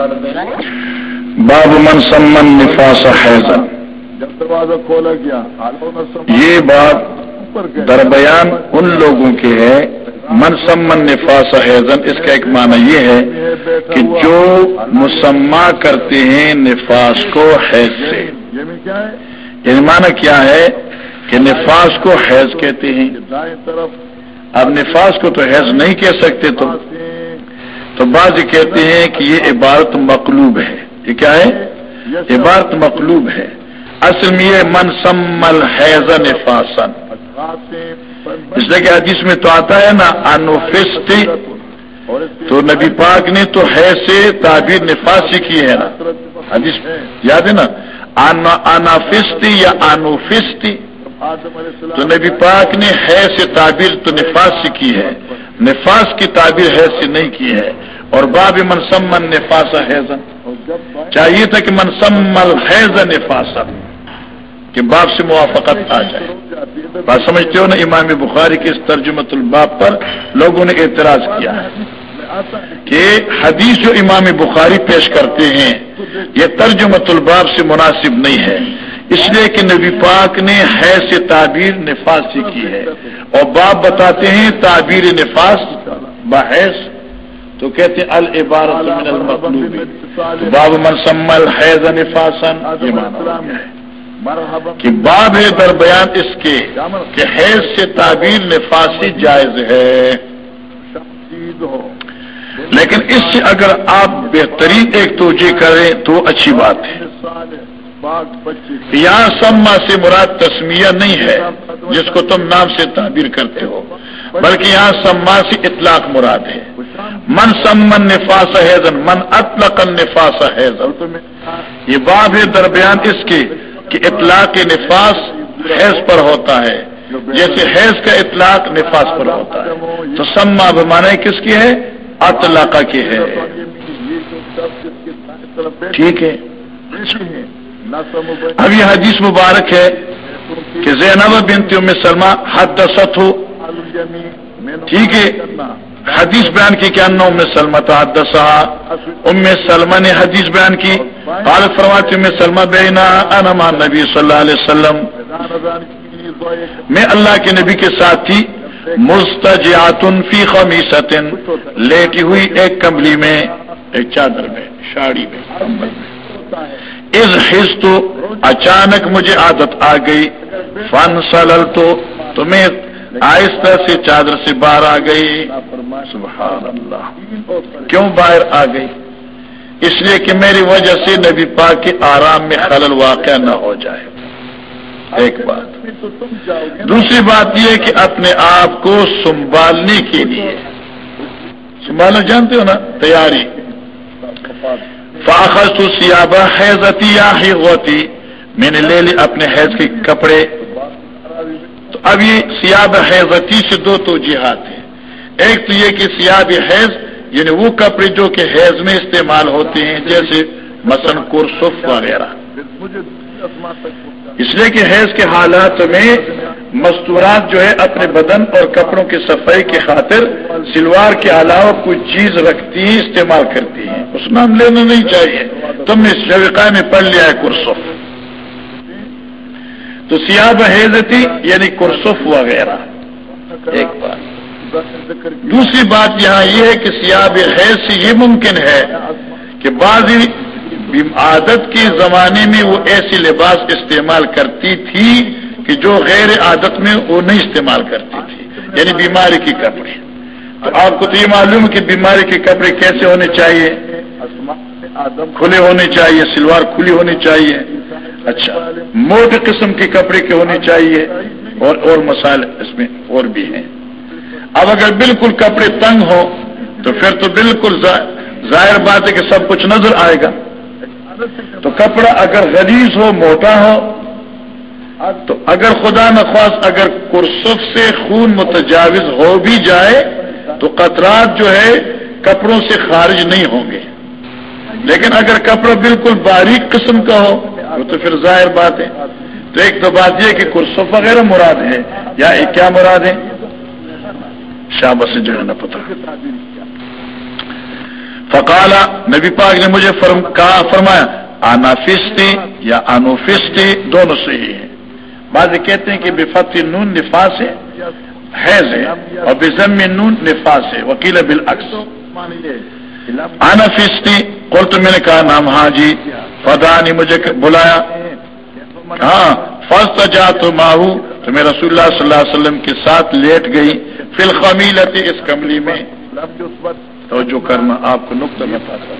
باب من سمن نفاس حیض جب دروازہ کھولا گیا۔ یہ بات درمیان ان لوگوں کے ہے۔ من سمن نفاس حیضن اس کا ایک معنی یہ ہے کہ جو مسمہ کرتے ہیں نفاس کو حیض سے۔ یعنی معنی کیا ہے کہ نفاس کو حیض کہتے ہیں۔ اب نفاس کو تو حیض نہیں کہہ سکتے تم تو بعض کہتے ہیں کہ یہ عبارت مقلوب ہے۔ یہ کیا ہے؟ عبارت مقلوب ہے۔ اصل میں یہ من سمل حیض نفاسن اس لیے کہ حدیث میں تو آتا ہے نا انوفستی تو نبی پاک نے تو ہے سے تعبیر نفاسی کی ہے نا۔ حدیث یاد ہے نا؟ انافستی یا انوفستی تو نبی پاک نے ہے سے تعبیر تو نفاس سے کی ہے۔ نفاس کی تعبیر ہے سے نہیں کی ہے اور باب منسمن نفاس حیضن چاہیے تھا کہ منسمل حیض نفاسا کہ باپ سے موافقت آ جائے۔ بات سمجھتے ہو نا، امام بخاری کے اس ترجمت الباب پر لوگوں نے اعتراض کیا ہے کہ حدیث جو امام بخاری پیش کرتے ہیں، یہ ترجمت الباب سے مناسب نہیں ہے۔ اس لیے کہ نبی پاک نے ہے سے تعبیر نفاس سے کی ہے۔ اور باپ بتاتے ہیں تعبیر نفاس بحث تو کہتے ہیں العبارت من المطلوب۔ باب منسمل حیض نفاسن یہ مانا ہے۔ کہ باب ہے در بیان اس کے کہ حیض سے تعبیر نفاسی جائز ہے۔ لیکن اس سے اگر آپ بہترین ایک توجہ کریں تو اچھی بات ہے۔ یہاں سما سے مراد تسمیہ نہیں ہے، جس کو تم نام سے تعبیر کرتے ہو، بلکہ یہاں سما سے اطلاق مراد ہے۔ من سمن نفاس حیضن من اطلق نفاس حیضن یہ باب ہے درمیان اس کے کہ اطلاق نفاس حیض پر ہوتا ہے، جیسے حیض کا اطلاق نفاس پر ہوتا ہے۔ تو سما بمانے کس کی ہے؟ اطلاق کی ہے۔ ٹھیک ہے۔ اب یہ حدیث مبارک ہے کہ زینب بنت ام سلمہ حد ہو ٹھیک ہے. حدیث بیان کی کیا ام سلمہ حدثہ ام سلمہ نے حدیث بیان کی. قالت فرماتی ام سلمہ بینا انما نبی صلی اللہ علیہ وسلم. میں اللہ کے نبی کے ساتھ تھی. مستجعاتن فی خمیست لیٹی ہوئی ایک کمبلی میں، ایک چادر میں، شاڑی میں، کمبل میں۔ اس حص تو اچانک مجھے عادت آ گئی۔ فن سلل تو تمہیں آہستہ سے چادر سے باہر آ گئی۔ سبحان اللہ کیوں باہر آ گئی؟ اس لیے کہ میری وجہ سے نبی پاک کے آرام میں خلل واقع نہ ہو جائے۔ ایک بات۔ دوسری بات یہ کہ اپنے آپ کو سنبھالنے کے لیے۔ سنبھالنا جانتے ہو نا؟ تیاری۔ فاخذت تو سیابا حیضتی یا حیغوتی میں نے لے لی اپنے حیض کے کپڑے. تو اب یہ سیاب حیضتی سے دو تو جہاد ہیں. ایک تو یہ کہ سیاب حیض یعنی وہ کپڑے جو کہ حیض میں استعمال ہوتے ہیں، جیسے مثلا کرسف وغیرہ. اس لیے کہ حیض کے حالات میں مستورات جو ہے اپنے بدن اور کپڑوں کی صفائی کی خاطر سلوار کے علاوہ کوئی چیز رکھتی استعمال کرتی ہیں اس نام لینا نہیں چاہیے۔ تم نے شوقا میں پڑھ لیا ہے، کرسف۔ تو سیاب حیضتی یعنی کرسف وغیرہ۔ ایک بات۔ دوسری بات یہاں یہ ہے کہ سیاب حیض سے یہ ممکن ہے کہ بعض عادت کے زمانے میں وہ ایسی لباس استعمال کرتی تھی کہ جو غیر عادت میں وہ نہیں استعمال کرتی تھی یعنی بیماری کے کپڑے۔ تو آپ کو تو یہ معلوم کہ بیماری کے کپڑے کیسے ہونے چاہیے۔ کھلے ہونے چاہیے، سلوار کھلی ہونی چاہیے۔ اچھا موٹے قسم کے کپڑے کے ہونے چاہیے اور اور مسائل اس میں اور بھی ہیں۔ اب اگر بالکل کپڑے تنگ ہو تو پھر تو بالکل ظاہر بات ہے کہ سب کچھ نظر آئے گا۔ تو کپڑا اگر غلیظ ہو، موٹا ہو، تو اگر خدا نخواست اگر کرسف سے خون متجاوز ہو بھی جائے، تو قطرات جو ہے کپڑوں سے خارج نہیں ہوں گے۔ لیکن اگر کپڑا بالکل باریک قسم کا ہو تو پھر ظاہر بات ہے۔ تو ایک تو بات یہ کہ کرسف وغیرہ مراد ہے، یا ایک کیا مراد ہے؟ شابہ سے جو ہے نا پتہ۔ فقالا نبی پاک نے مجھے فرم، کہا، فرمایا آنافستی یا آنوفستی دونوں صحیح ہیں. بعض کہتے ہیں کہ بے نون نفاس ہے حیض ہے اور بے ضم نون نفاس ہے، وکیل بالعکس۔ آنا فستی؟ قل تو میں نے کہا نام ہاں جی۔ فدا نے مجھے بلایا۔ ہاں فسٹ جا تو ماہو تو میں رسول اللہ صلی اللہ علیہ وسلم کے ساتھ لیٹ گئی، فی الخمیلتی، اس کملی میں۔ توجہ کرنا آپ کو نقطہ بتاتا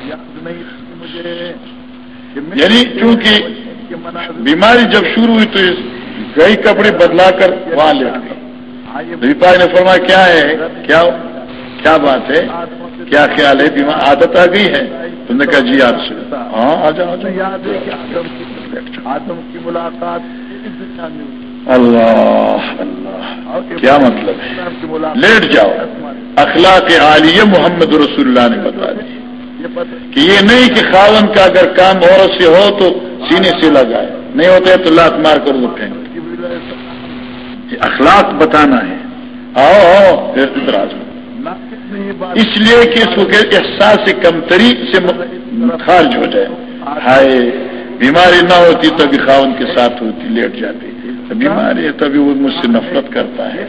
یعنی چونکہ بیماری جب شروع ہوئی تو گئی کپڑے بدلا کر وہاں لے گئی پاک نے فرمایا، کیا ہے؟ کیا کیا بات ہے؟ کیا خیال ہے؟ بیمار عادت آ گئی ہے؟ تم نے کہا جی آپ سے۔ ہاں آ جاؤ یاد ہے کہ آدم کی ملاقات۔ اللہ اللہ کیا مطلب ہے؟ لیٹ جاؤ. اخلاق عالیہ محمد رسول اللہ نے بتا دی۔ کہ یہ نہیں کہ خاون کا اگر کام عورت سے ہو تو سینے سے لگائے۔ نہیں ہوتے تو لات مار کر اٹھیں اخلاق بتانا ہے۔ آؤ آؤ اعتراض۔ اس لیے کہ اس کو احساس کمتری سے خارج ہو جائے۔ ہائے، بیماری نہ ہوتی تبھی خاون کے ساتھ ہوتی، لیٹ جاتی۔ بیماری ہے تبھی وہ مجھ سے نفرت کرتا ہے۔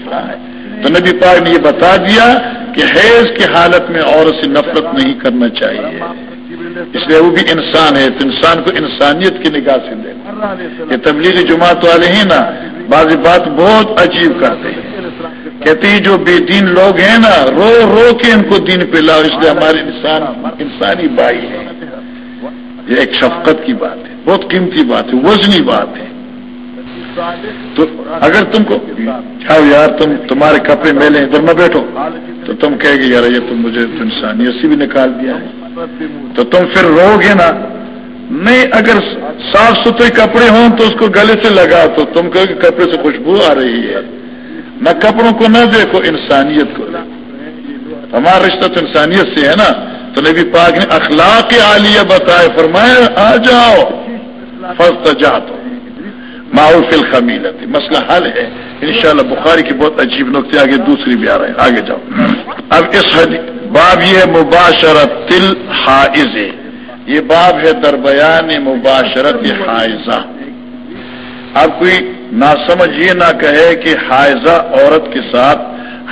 تو نبی پاک نے یہ بتا دیا کہ حیض کی حالت میں عورت سے نفرت نہیں کرنا چاہیے۔ اس لیے وہ بھی انسان ہے، تو انسان کو انسانیت کی نگاہ سے دینا یہ تبلیغی جماعت والے ہیں نا بعض بات بہت عجیب کرتے ہیں۔ کہتے ہیں جو بے دین لوگ ہیں نا، رو رو کے ان کو دین پہ لاؤ، اس لیے ہمارے انسان، انسانی بھائی ہے یہ ایک شفقت کی بات ہے، بہت قیمتی بات ہے، وزنی بات ہے۔ تو اگر تم کو یار تم تمہارے کپڑے میلے ادھر نہ بیٹھو تو تم کہے گی یار، یہ تم مجھے انسانیت سے بھی نکال دیا ہے۔ تو تم پھر رو گے نا، نہیں، اگر صاف ستھرے کپڑے ہوں تو اس کو گلے سے لگا تو تم کہو کہ کپڑے سے خوشبو آ رہی ہے۔ نہ کپڑوں کو نہ دیکھو، انسانیت کو۔ ہمارا رشتہ تو انسانیت سے ہے نا۔ تو نبی پاک نے اخلاق عالیہ بتائے، فرمایا، آ جاؤ فسٹ جاتا معروف الخمیلت مسئلہ حل ہے. انشاءاللہ بخاری کی بہت عجیب نقطے، آگے دوسری بھی آ رہے ہیں. آگے جاؤ. اب اس باب یہ مباشرت تل حائز یہ باب ہے دربیان مباشرت حائزہ. اب کوئی نہ سمجھ یہ نہ کہے کہ حائزہ عورت کے ساتھ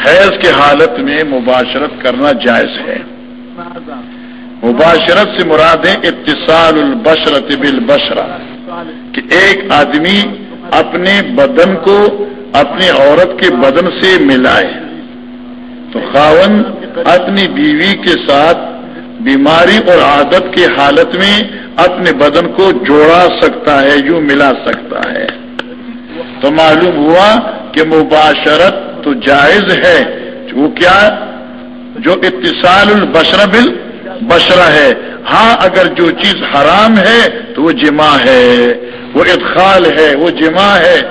حیض کے حالت میں مباشرت کرنا جائز ہے. مباشرت سے مراد ہے اتصال البشرت بالبشرہ کہ ایک آدمی اپنے بدن کو اپنی عورت کے بدن سے ملائے تو خاون اپنی بیوی کے ساتھ بیماری اور عادت کی حالت میں اپنے بدن کو جوڑا سکتا ہے، یوں ملا سکتا ہے۔ تو معلوم ہوا کہ مباشرت تو جائز ہے۔ وہ کیا؟ جو اتصال البشر بل بشرا ہے۔ ہاں اگر جو چیز حرام ہے تو وہ جمع ہے۔ وہ ادخال ہے، وہ جمع ہے۔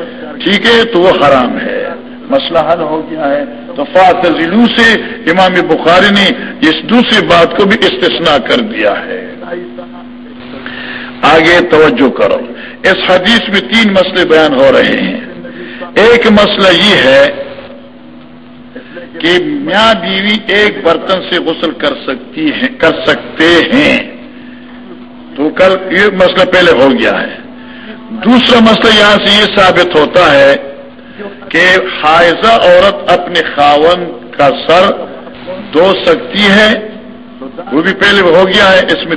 ٹھیک ہے، تو وہ حرام ہے۔ مسئلہ حل ہو گیا ہے۔ تو فاطلو سے امام بخاری نے اس دوسری بات کو بھی استثناء کر دیا ہے۔ آگے توجہ کرو۔ اس حدیث میں تین مسئلے بیان ہو رہے ہیں۔ ایک مسئلہ یہ ہے کہ میاں بیوی ایک برتن سے غسل کر سکتی ہیں، کر سکتے ہیں۔ تو کل یہ مسئلہ پہلے ہو گیا ہے۔ دوسرا مسئلہ یہاں سے یہ ثابت ہوتا ہے کہ حائضہ عورت اپنے خاون کا سر دھو سکتی ہے۔ وہ بھی پہلے ہو گیا ہے، اس میں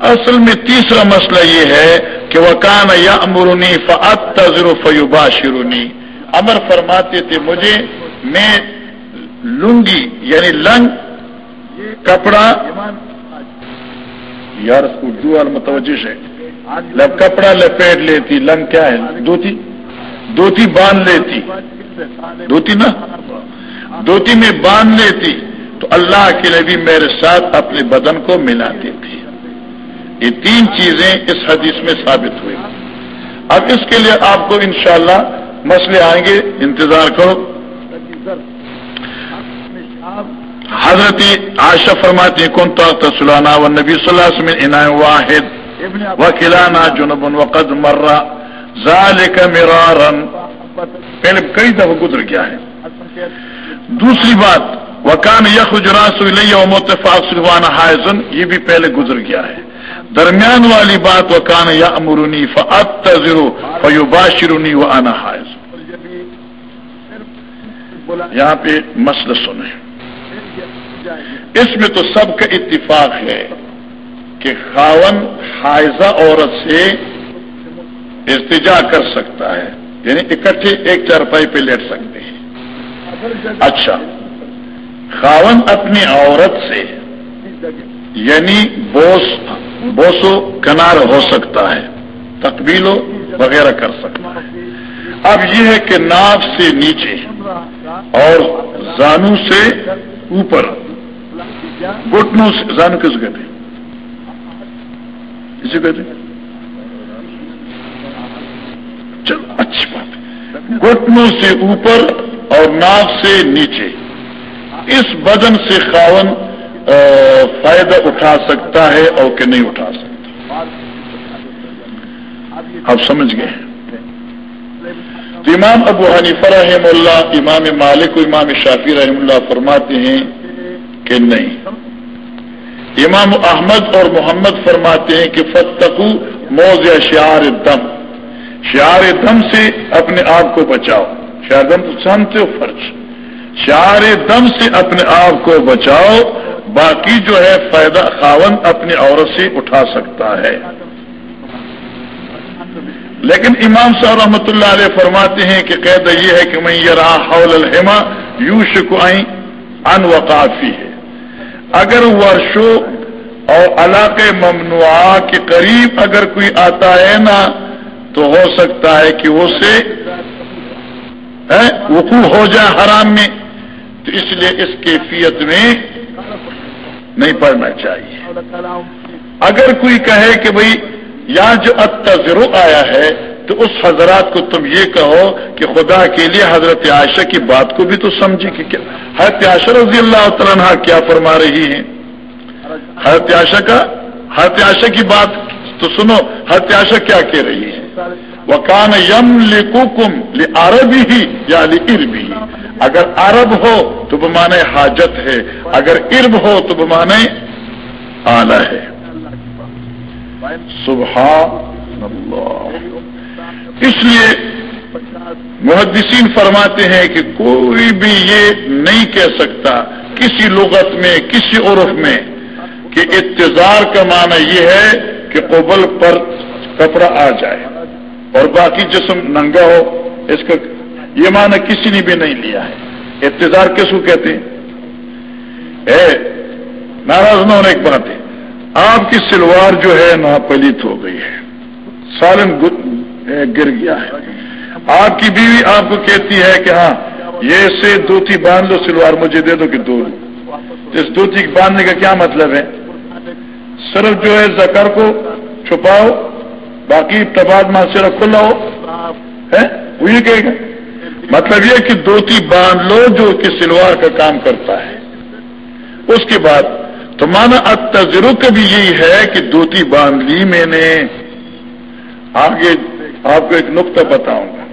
اصل میں تیسرا مسئلہ یہ ہے کہ وہ کان یا امرونی فعت تذر فیوبا شرونی امر فرماتے تھے مجھے میں لنگی یعنی لنگ، کپڑا، یار اردو اور متوجہ ہے لب کپڑا لپیٹ لیتی، لنگ کیا ہے؟ دھوتی دھوتی باندھ لیتی۔ دھوتی نا؟ دھوتی میں باندھ لیتی۔ تو اللہ کے نبی میرے ساتھ اپنے بدن کو ملاتی تھی یہ تین چیزیں اس حدیث میں ثابت ہوئی اب اس کے لیے آپ کو انشاءاللہ مسئلے آئیں گے۔ انتظار کرو۔ حضرت عائشہ فرماتی کون تو سلانا و نبی صلی اللہ علیہ وسلم انعام واحد و کلانا جنب وقد مرہ ذالک مرارن. پہلے کئی دفعہ گزر گیا ہے۔ دوسری بات، وکان یخ جراس و متفاق سلوان حائزن. یہ بھی پہلے گزر گیا ہے۔ درمیان والی بات، وکان یا امرونی فعت تذرو فیو باشرونی و آنا حائز. یہاں پہ مسئلہ سنیں۔ اس میں تو سب کا اتفاق ہے کہ خاون حائزہ عورت سے استجا کر سکتا ہے یعنی اکٹھے ایک چارپائی پہ لیٹ سکتے ہیں۔ اچھا خاون اپنی عورت سے یعنی بوس، بوسو کنار ہو سکتا ہے، تقبیلو وغیرہ کر سکتا ہے۔ اب یہ ہے کہ ناف سے نیچے اور زانو سے اوپر۔ گٹنوں سے زانو کس کہتے ہیں اسے کہتے ہیں چلو اچھی بات۔ ہے گٹنوں سے اوپر اور ناف سے نیچے۔ اس بدن سے خاون فائدہ اٹھا سکتا ہے اور کہ نہیں اٹھا سکتا۔ آپ سمجھ گئے؟ امام ابو حنیفہ رحم اللہ، امام مالک و امام شافی رحم اللہ فرماتے ہیں کہ نہیں۔ امام احمد اور محمد فرماتے ہیں کہ فتقو موز شعار دم شعار دم سے اپنے آپ کو بچاؤ۔ شعر دم تو سنتے ہو فرض۔ شعار دم سے اپنے آپ کو بچاؤ۔ باقی جو ہے فائدہ خاون اپنی عورت سے اٹھا سکتا ہے۔ لیکن امام صاحب رحمۃ اللہ علیہ فرماتے ہیں کہ قید یہ ہے کہ میں یہ رہا حول الحما یو شکوائیں ان وقافی ہے اگر ورشو اور علاقے ممنوع کے قریب اگر کوئی آتا ہے نا، تو ہو سکتا ہے کہ وہ سے وقوع ہو جائے حرام میں۔ تو اس لیے اس کیفیت میں نہیں پڑھنا چاہیے۔ اگر کوئی کہے کہ بھئی، یہاں جو اترو آیا ہے تو اس حضرات کو تم یہ کہو کہ خدا کے لیے حضرت عائشہ کی بات کو بھی تو سمجھے کہ کیا حضرت عائشہ رضی اللہ تعالیٰ کیا فرما رہی ہیں؟ حضرت عائشہ کا حضرت عائشہ کی بات تو سنو، حضرت عائشہ کیا کہہ رہی ہے؟ وہ کان یم لکم عربی ہی یا اربی اگر عرب ہو تو بمانے حاجت ہے، اگر ارب ہو تو بمانے آلہ ہے۔ اللہ۔ اس لیے محدثین فرماتے ہیں کہ کوئی بھی یہ نہیں کہہ سکتا کسی لغت میں، کسی عرف میں کہ اتظار کا معنی یہ ہے کہ قبل پر کپڑا آ جائے اور باقی جسم ننگا ہو۔ اس کا یہ معنی کسی نے بھی نہیں لیا ہے۔ اتظار کس کو کہتے ہیں؟ اے، ناراض نہ ہونے ایک بات ہے۔ آپ کی سلوار جو ہے نا پلیت ہو گئی ہے۔ سالن گر گیا ہے۔ آپ کی بیوی آپ کو کہتی ہے کہ ہاں یہ سے دوتی باندھ لو، سلوار مجھے دے دو کہ دو اس دوتی باندھنے کا کیا مطلب ہے؟ صرف جو ہے زکر کو چھپاؤ، باقی تباد ماں سے رکھو، لاؤ۔ وہ یہ کہے گا۔ مطلب یہ کہ دوتی باندھ لو جو کہ سلوار کا کام کرتا ہے۔ اس کے بعد، تو مانا کا بھی یہی ہے کہ دوتی باندھ لی میں نے۔ آگے آپ کو ایک نقطہ بتاؤں گا۔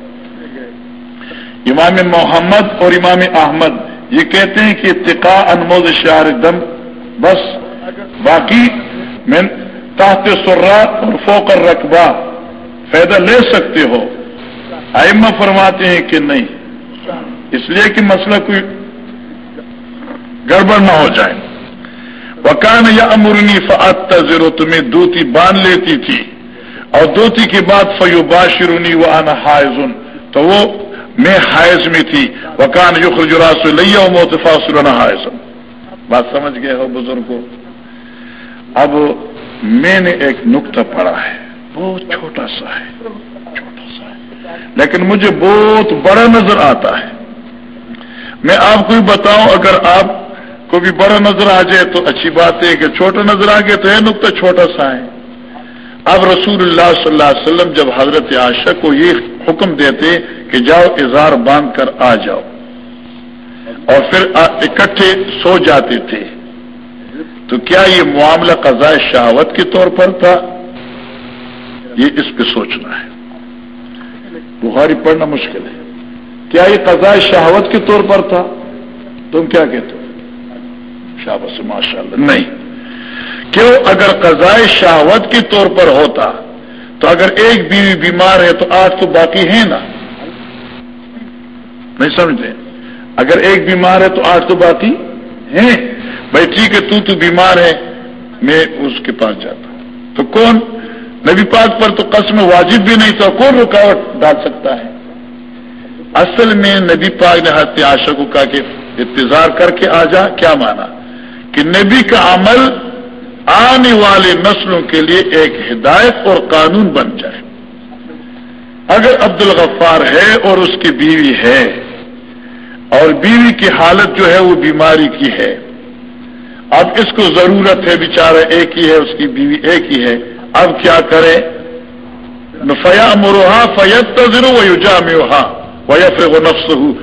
امام محمد اور امام احمد یہ کہتے ہیں کہ اتقاء انمود شعر دم، بس باقی میں تحت سرا اور فوکر رقبہ فائدہ لے سکتے ہو۔ ائمہ فرماتے ہیں کہ نہیں۔ اس لیے کہ مسئلہ کوئی گڑبڑ نہ ہو جائے۔ وکان یا امرنی فعت زیرو تمہیں دوتی باندھ لیتی تھی۔ اور دوتی کے بعد فیو باشرونی و آنا حائزن تو وہ میں حائز میں تھی۔ وکان یو جراس لیا موتفا سرنا حائزن۔ بات سمجھ گئے ہو بزرگ اب میں نے ایک نقطہ پڑھا ہے۔ بہت چھوٹا سا ہے۔ چھوٹا سا ہے۔ لیکن مجھے بہت بڑا نظر آتا ہے۔ میں آپ کو بھی بتاؤں، اگر آپ کو بھی بڑا نظر آ جائے تو اچھی بات ہے، کہ چھوٹا نظر آ گیا تو یہ نقطہ چھوٹا سا ہے۔ اب رسول اللہ صلی اللہ علیہ وسلم جب حضرت عاشق کو یہ حکم دیتے کہ جاؤ اظہار باندھ کر آ جاؤ، اور پھر اکٹھے سو جاتے تھے۔ تو کیا یہ معاملہ قضاء شہوت کے طور پر تھا؟ یہ اس پہ سوچنا ہے۔ بخاری پڑھنا مشکل ہے۔ کیا یہ قضاء شہوت کے طور پر تھا؟ تم کیا کہتے ہو؟ شابس ماشاء اللہ نہیں۔ کیوں اگر قضائے شہوت کے طور پر ہوتا تو اگر ایک بیوی بیمار ہے تو آج تو باقی ہے نا؟ نہیں سمجھتے اگر ایک بیمار ہے تو آج تو باقی ہے بھائی ٹھیک ہے، تو تو بیمار ہے، میں اس کے پاس جاتا۔ ہوں تو کون؟ نبی پاک پر تو قسم واجب بھی نہیں تھا، کون رکاوٹ ڈال سکتا ہے؟ اصل میں نبی پاک نے ہاتھ آشا کو کہا کہ انتظار کر کے آ جا، کیا مانا؟ کہ نبی کا عمل آنے والے نسلوں کے لیے ایک ہدایت اور قانون بن جائے۔ اگر عبد الغفار ہے اور اس کی بیوی ہے، اور بیوی کی حالت جو ہے وہ بیماری کی ہے، اب اس کو ضرورت ہے، بیچارہ ایک ہی ہے، اس کی بیوی ایک ہی ہے، اب کیا کرے فیا مروہا فیت تذر و یوجا میوہا ویف و نفس ہوں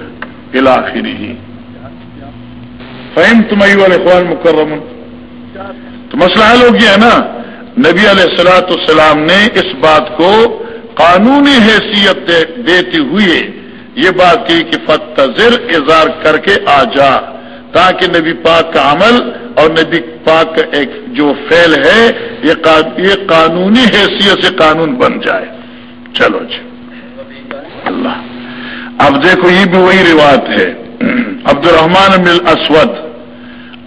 ہی فہم تمہیں والے خوان مکرم تو مسئلہ حل ہو گیا نا؟ نبی علیہ السلاۃ السلام نے اس بات کو قانونی حیثیت دیتے ہوئے یہ بات کی کہ فتر اظہار کر کے آ جا، تاکہ نبی پاک کا عمل اور نبی پاک کا ایک جو فیل ہے، یہ قانونی حیثیت سے قانون بن جائے۔ چلو جی۔ اللہ۔ اب دیکھو، یہ بھی وہی روایت ہے۔ عبد الرحمان مل اسود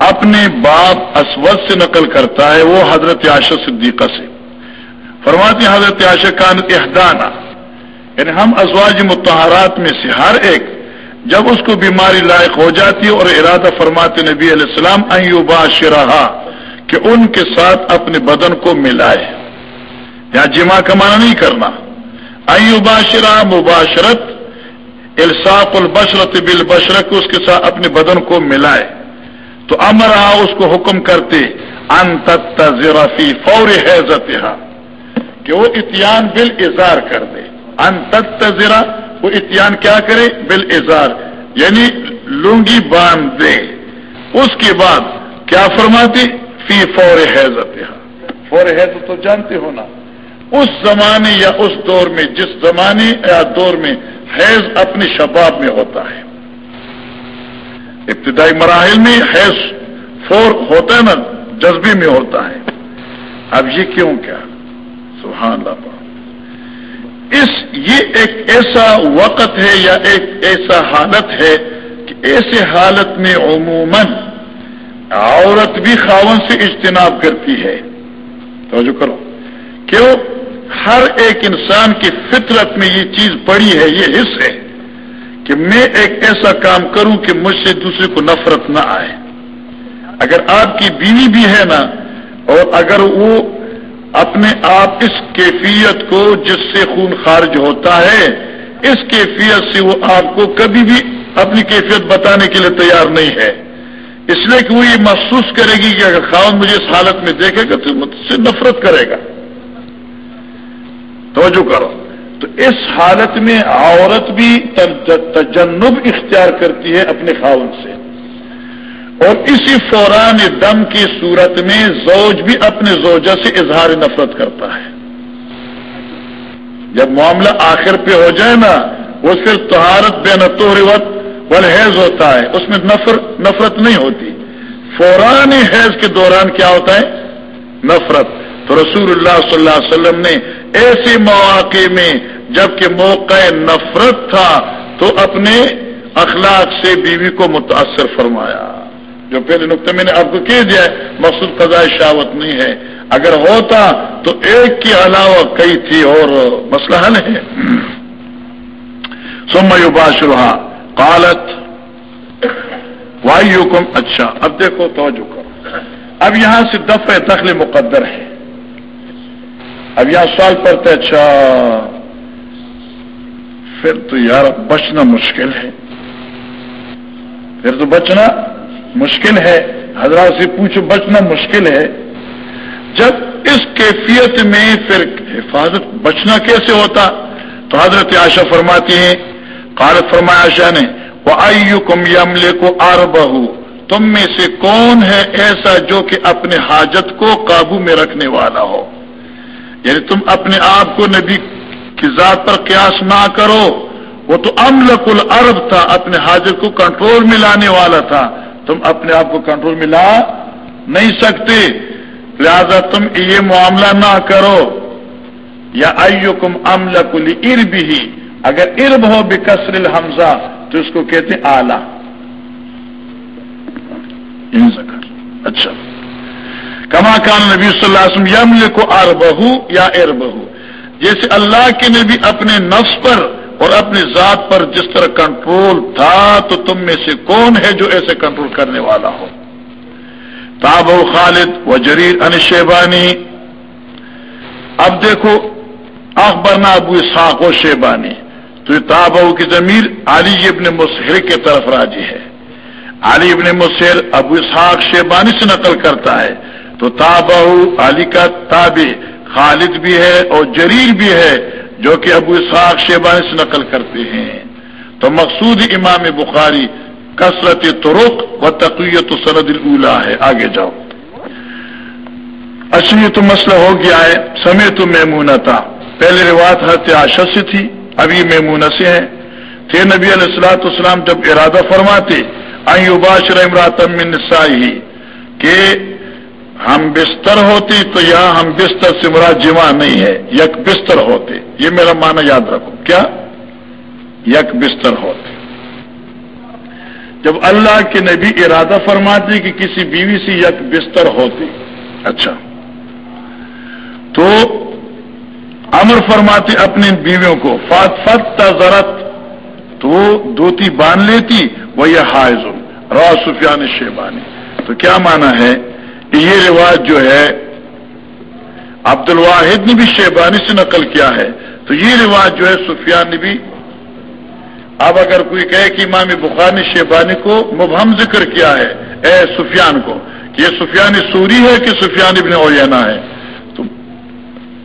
اپنے باپ اسود سے نقل کرتا ہے وہ حضرت عاشق صدیقہ سے۔ فرماتی حضرت عاشق کانت احدانہ یعنی ہم ازواج متحرات میں سے ہر ایک جب اس کو بیماری لائق ہو جاتی اور ارادہ فرماتے نبی علیہ السلام ایوبا شرحا کہ ان کے ساتھ اپنے بدن کو ملائے۔ یا جمع کا معنی نہیں کرنا۔ ایوبا شرح مباشرت الصاف البشرت بل اس کے ساتھ اپنے بدن کو ملائے۔ تو امر اس کو حکم کرتے، ان ترافی فور حیضت کہ وہ اتیان بل اظہار کر دے۔ ان تذرا وہ اتیان کیا کرے؟ بل اظہار یعنی لنگی باندھ دے۔ اس کے بعد کیا فرماتی فی فور حیضت فور حیض تو جانتے ہو نا، اس زمانے یا اس دور میں، جس زمانے یا دور میں حیض اپنے شباب میں ہوتا ہے۔ ابتدائی مراحل میں حیض فور ہوتا ہے نا، جذبے میں ہوتا ہے۔ اب یہ کیوں کیا؟ سبحان اللہ۔ اس، یہ ایک ایسا وقت ہے یا ایک ایسا حالت ہے کہ ایسے حالت میں عموماً عورت بھی خاون سے اجتناب کرتی ہے۔ توجہ کرو۔ کیوں؟ ہر ایک انسان کی فطرت میں یہ چیز پڑی ہے، یہ حص ہے۔ کہ میں ایک ایسا کام کروں کہ مجھ سے دوسرے کو نفرت نہ آئے۔ اگر آپ کی بیوی بھی ہے نا، اور اگر وہ اپنے آپ اس کیفیت کو، جس سے خون خارج ہوتا ہے، اس کیفیت سے وہ آپ کو کبھی بھی اپنی کیفیت بتانے کے لیے تیار نہیں ہے۔ اس لیے کہ وہ یہ محسوس کرے گی کہ اگر خاون مجھے اس حالت میں دیکھے گا تو مجھ سے نفرت کرے گا۔ توجہ کرو۔ تو اس حالت میں عورت بھی تجنب اختیار کرتی ہے اپنے خاون سے۔ اور اسی فوران دم کی صورت میں زوج بھی اپنے زوجہ سے اظہار نفرت کرتا ہے۔ جب معاملہ آخر پہ ہو جائے نا، وہ صرف تہارت بے نتوت والحیض ہوتا ہے، اس میں نفر نفرت نہیں ہوتی۔ فوران حیض کے دوران کیا ہوتا ہے؟ نفرت۔ تو رسول اللہ صلی اللہ علیہ وسلم نے ایسے مواقع میں جبکہ موقع نفرت تھا تو اپنے اخلاق سے بیوی کو متاثر فرمایا۔ جو پہلے نقطے میں نے آپ کو کہہ دیا مقصود قضاء شاوت نہیں ہے۔ اگر ہوتا تو ایک کے علاوہ کئی تھی اور مسئلہ حل ہے۔ سو باشرہ قالت وائی اچھا اب دیکھو، توجہ کرو۔ اب یہاں سے دفع دخل مقدر ہے۔ اب یہاں سوال پڑتا ہے اچھا پھر تو یار بچنا مشکل ہے۔ پھر تو بچنا مشکل ہے۔ حضرات سے پوچھو، بچنا مشکل ہے۔ جب اس کیفیت میں پھر حفاظت، بچنا کیسے ہوتا؟ تو حضرت آشا فرماتی ہیں، قالت فرمایا آشا نے وہ آئیو کم یملے کو آر بہو تم میں سے کون ہے ایسا جو کہ اپنے حاجت کو قابو میں رکھنے والا ہو؟ یعنی تم اپنے آپ کو نبی کی ذات پر قیاس نہ کرو۔ وہ تو املک العرب تھا اپنے حاجت کو کنٹرول میں لانے والا تھا۔ تم اپنے آپ کو کنٹرول میں لا نہیں سکتے۔ لہذا تم یہ معاملہ نہ کرو۔ یا ایو کم امل کلی ارب ہی اگر ارب ہو بکسر الحمزہ، تو اس کو کہتے آلہ۔ اچھا۔ کما کان نبی صلی اللہ علیہ وسلم یمل کو آر یا اربہو جیسے اللہ کے نبی اپنے نفس پر اور اپنی ذات پر جس طرح کنٹرول تھا، تو تم میں سے کون ہے جو ایسے کنٹرول کرنے والا ہو؟ تاب خالد و جریر ان شیبانی اب دیکھو اخبرنا ابو اسحاق و شیبانی. تو تاب کی ضمیر علی ابن مسحر کے طرف راجی ہے. علی ابن مسحر ابو اسحاق شیبانی سے نقل کرتا ہے۔ تو تاب علی کا تابع خالد بھی ہے اور جریر بھی ہے جو کہ ابو اسحاق شیبانی سے نقل کرتے ہیں۔ تو مقصود امام بخاری کثرت ترک و تقویت و سرد الا ہے۔ آگے جاؤ۔ اچھا، اصلی تو مسئلہ ہو گیا ہے۔ سمے تو میمونا تھا۔ پہلے روایت حضرت آشا سے تھی، ابھی میمونا سے ہیں۔ تھے نبی علیہ السلاۃ السلام جب ارادہ فرماتے آئی اباشر امراتم نسائی کہ ہم بستر ہوتی تو یہاں ہم بستر سے مراد جمع نہیں ہے، یک بستر ہوتے۔ یہ میرا معنی یاد رکھو۔ کیا؟ یک بستر ہوتے۔ جب اللہ کے نبی ارادہ فرماتے کہ کسی بیوی سے یک بستر ہوتی اچھا۔ تو امر فرماتے اپنی بیویوں کو، فت فت ضرت تو دوتی باندھ لیتی، وہ یہ حائز روا سفیان شیبانی۔ تو کیا مانا ہے؟ یہ رواج جو ہے عبد الواحد نے بھی شیبانی سے نقل کیا ہے۔ تو یہ رواج جو ہے سفیان نے بھی اب اگر کوئی کہے کہ امام بخار نے شیبانی کو مبہم ذکر کیا ہے، اے سفیان کو، کہ یہ سفیان سوری ہے کہ سفیان ابن اوینا ہے؟ تو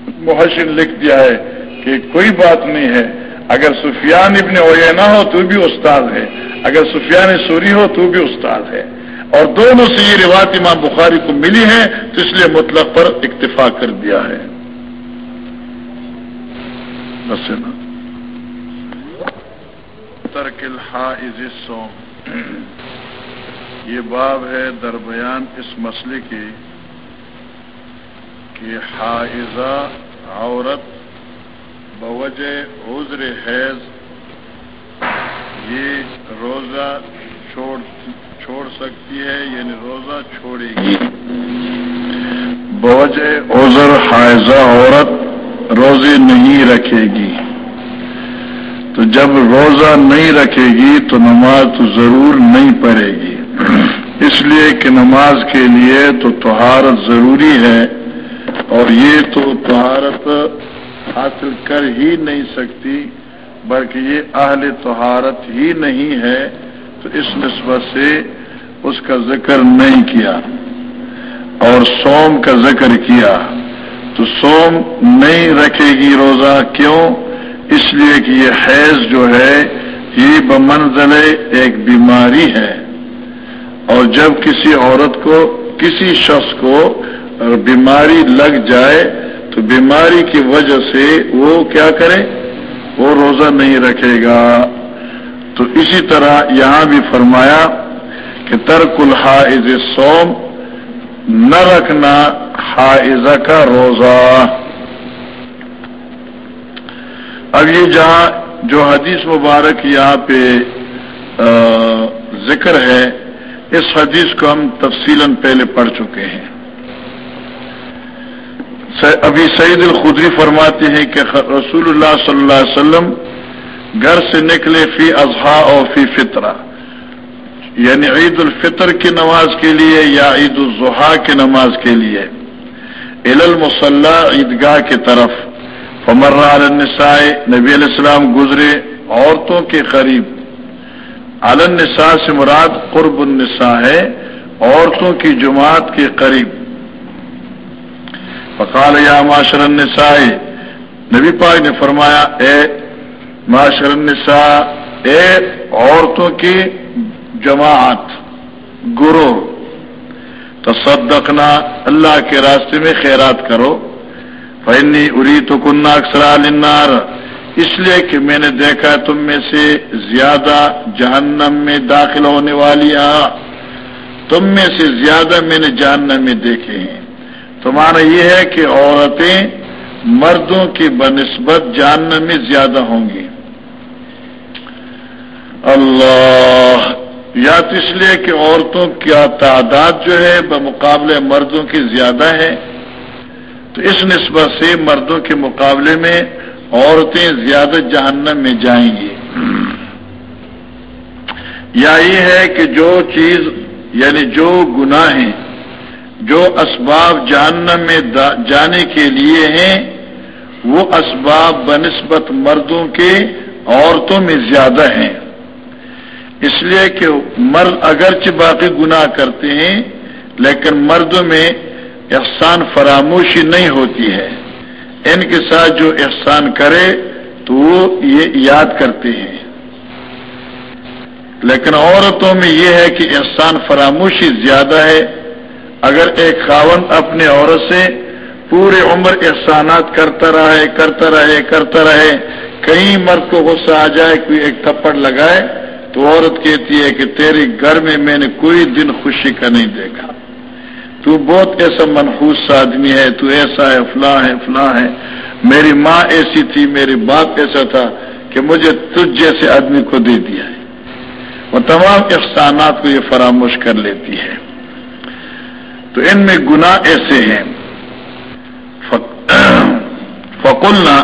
محسن لکھ دیا ہے کہ کوئی بات نہیں ہے۔ اگر سفیان ابن اوینا ہو تو بھی استاد ہے، اگر سفیان سوری ہو تو بھی استاد ہے۔ اور دونوں سے یہ روایت امام بخاری کو ملی ہے، تو اس لیے مطلق پر اکتفا کر دیا ہے۔ بس ترکل سوم یہ باب ہے درمیان اس مسئلے کے کہ حائزہ عورت بوجہ عذر حیض یہ روزہ چھوڑ چھوڑ سکتی ہے یعنی روزہ چھوڑے گی۔ بوجھ اوزر حائزہ عورت روزے نہیں رکھے گی۔ تو جب روزہ نہیں رکھے گی، تو نماز تو ضرور نہیں پڑے گی۔ اس لیے کہ نماز کے لیے تو تہارت ضروری ہے، اور یہ تو تہارت حاصل کر ہی نہیں سکتی، بلکہ یہ اہل تہارت ہی نہیں ہے۔ تو اس نسبت سے اس کا ذکر نہیں کیا اور سوم کا ذکر کیا تو سوم نہیں رکھے گی روزہ کیوں؟ اس لیے کہ یہ حیض جو ہے، یہ بمنزل ایک بیماری ہے۔ اور جب کسی عورت کو، کسی شخص کو بیماری لگ جائے تو بیماری کی وجہ سے وہ کیا کرے؟ وہ روزہ نہیں رکھے گا۔ تو اسی طرح یہاں بھی فرمایا کہ ترک الحائز سوم نہ رکھنا حائزہ کا روزہ۔ اب یہ جہاں جو حدیث مبارک یہاں پہ ذکر ہے، اس حدیث کو ہم تفصیل پہلے پڑھ چکے ہیں۔ ابھی سعید الخدری فرماتے ہیں کہ رسول اللہ صلی اللہ علیہ وسلم گھر سے نکلے فی اضحا اور فی فطرہ۔ یعنی عید الفطر کی نماز کے لیے یا عید الضحا کی نماز کے لیے۔ عل المسلح عیدگاہ کی طرف۔ فمر النساء، نبی علیہ السلام گزرے عورتوں کے قریب۔ النساء سے مراد قرب النساء ہے، عورتوں کی جماعت کے قریب۔ فقال یا معاشر النساء، نبی پاک نے فرمایا، اے معاشر النساء، اے عورتوں کی جماعت گرو تصدقنا اللہ کے راستے میں خیرات کرو۔ فنی اری تو کنہ اکثر النار۔ اس لیے کہ میں نے دیکھا تم میں سے زیادہ جہنم میں داخل ہونے والی آ۔ تم میں سے زیادہ میں نے جاننا میں دیکھے ہیں۔ تمہارا یہ ہے کہ عورتیں مردوں کی بنسبت جاننا میں زیادہ ہوں گی۔ اللہ۔ یا تو اس لیے کہ عورتوں کی تعداد جو ہے بمقابلے مردوں کی زیادہ ہے؟ تو اس نسبت سے مردوں کے مقابلے میں عورتیں زیادہ جہنم میں جائیں گی۔ یا یہ ہے کہ جو چیز یعنی جو گناہیں جو اسباب جہنم میں جانے کے لیے ہیں، وہ اسباب بنسبت مردوں کے عورتوں میں زیادہ ہیں۔ اس لیے کہ مرد اگرچہ باقی گناہ کرتے ہیں، لیکن مردوں میں احسان فراموشی نہیں ہوتی ہے۔ ان کے ساتھ جو احسان کرے تو وہ یہ یاد کرتے ہیں۔ لیکن عورتوں میں یہ ہے کہ احسان فراموشی زیادہ ہے۔ اگر ایک خاون اپنے عورت سے پورے عمر احسانات کرتا رہے کرتا رہے کرتا رہے، کہیں مرد کو غصہ آ جائے، کوئی ایک تھپڑ لگائے تو عورت کہتی ہے کہ تیرے گھر میں میں نے کوئی دن خوشی کا نہیں دیکھا۔ تو بہت ایسا منحوس آدمی ہے، تو ایسا ہے، فلاں ہے فلاں ہے۔ میری ماں ایسی تھی، میری باپ ایسا تھا کہ مجھے تجھ جیسے آدمی کو دے دیا ہے۔ وہ تمام احسانات کو یہ فراموش کر لیتی ہے۔ تو ان میں گناہ ایسے ہیں۔ فکلنا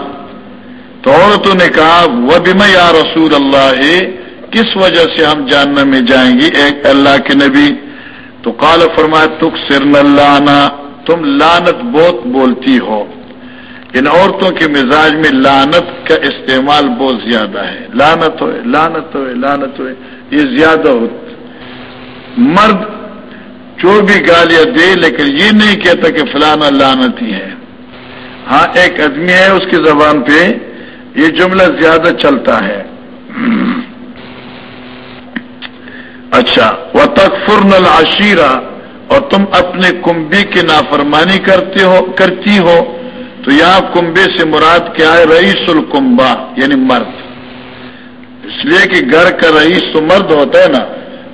تو عورتوں نے کہا وہ بھی میں یا رسول اللہ؟ کس وجہ سے ہم جاننے میں جائیں گی ایک اللہ کے نبی تو کال فرمایا تک سر لانا تم لانت بہت بولتی ہو۔ ان عورتوں کے مزاج میں لانت کا استعمال بہت زیادہ ہے۔ لانت ہوئے لانت ہوئے لانت ہوئے، یہ زیادہ ہو۔ مرد جو بھی گالیاں دے، لیکن یہ نہیں کہتا کہ فلانا لانت ہی ہے۔ ہاں ایک آدمی ہے، اس کی زبان پہ یہ جملہ زیادہ چلتا ہے۔ اچھا وہ تکفر نل اور تم اپنے کنبے کی نافرمانی کرتے ہو، کرتی ہو، تو یہاں کنبے سے مراد کیا ہے؟ رئیس الکمبا یعنی مرد۔ اس لیے کہ گھر کا رئیس تو مرد ہوتا ہے نا،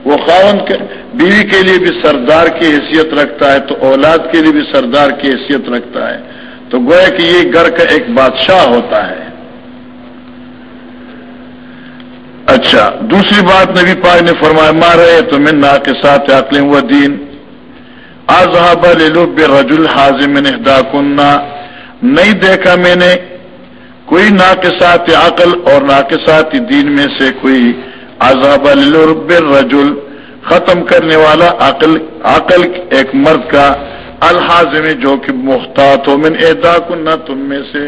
وہ خاون کے، بیوی کے لیے بھی سردار کی حیثیت رکھتا ہے، تو اولاد کے لیے بھی سردار کی حیثیت رکھتا ہے۔ تو گویا کہ یہ گھر کا ایک بادشاہ ہوتا ہے۔ اچھا دوسری بات نبی پاک نے فرمایا مارے تو میں نا کے ساتھ عقل و دین؟ آزاب بے رجول حاضم نے کننا نہیں دیکھا میں نے کوئی نا کے ساتھ عقل اور نا کے ساتھ دین میں سے کوئی۔ آزاب رب رجول ختم کرنے والا عقل عقل ایک مرد کا الحاظم جو کہ محتاط ہو، من ادا کننا تم میں سے۔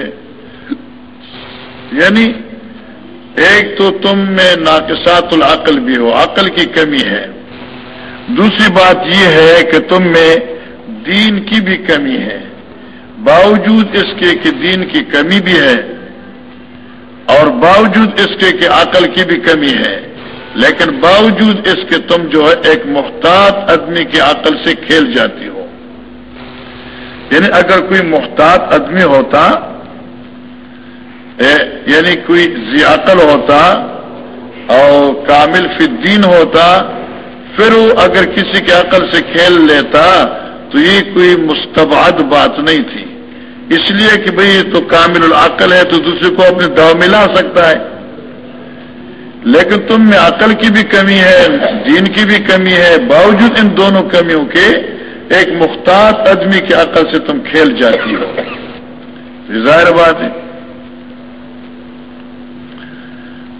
یعنی ایک تو تم میں ناقصات العقل بھی ہو، عقل کی کمی ہے۔ دوسری بات یہ ہے کہ تم میں دین کی بھی کمی ہے۔ باوجود اس کے کہ دین کی کمی بھی ہے اور باوجود اس کے کہ عقل کی بھی کمی ہے، لیکن باوجود اس کے تم جو ہے ایک محتاط آدمی کی عقل سے کھیل جاتی ہو۔ یعنی اگر کوئی محتاط آدمی ہوتا یعنی کوئی ذیعقل ہوتا اور کامل فی ہوتا، پھر وہ اگر کسی کے عقل سے کھیل لیتا تو یہ کوئی مستبعد بات نہیں تھی۔ اس لیے کہ بھئی یہ تو کامل العقل ہے تو دوسرے کو اپنے دو ملا سکتا ہے۔ لیکن تم میں عقل کی بھی کمی ہے، دین کی بھی کمی ہے، باوجود ان دونوں کمیوں کے ایک مختار آدمی کے عقل سے تم کھیل جاتی ہو۔ ظاہر بات ہے۔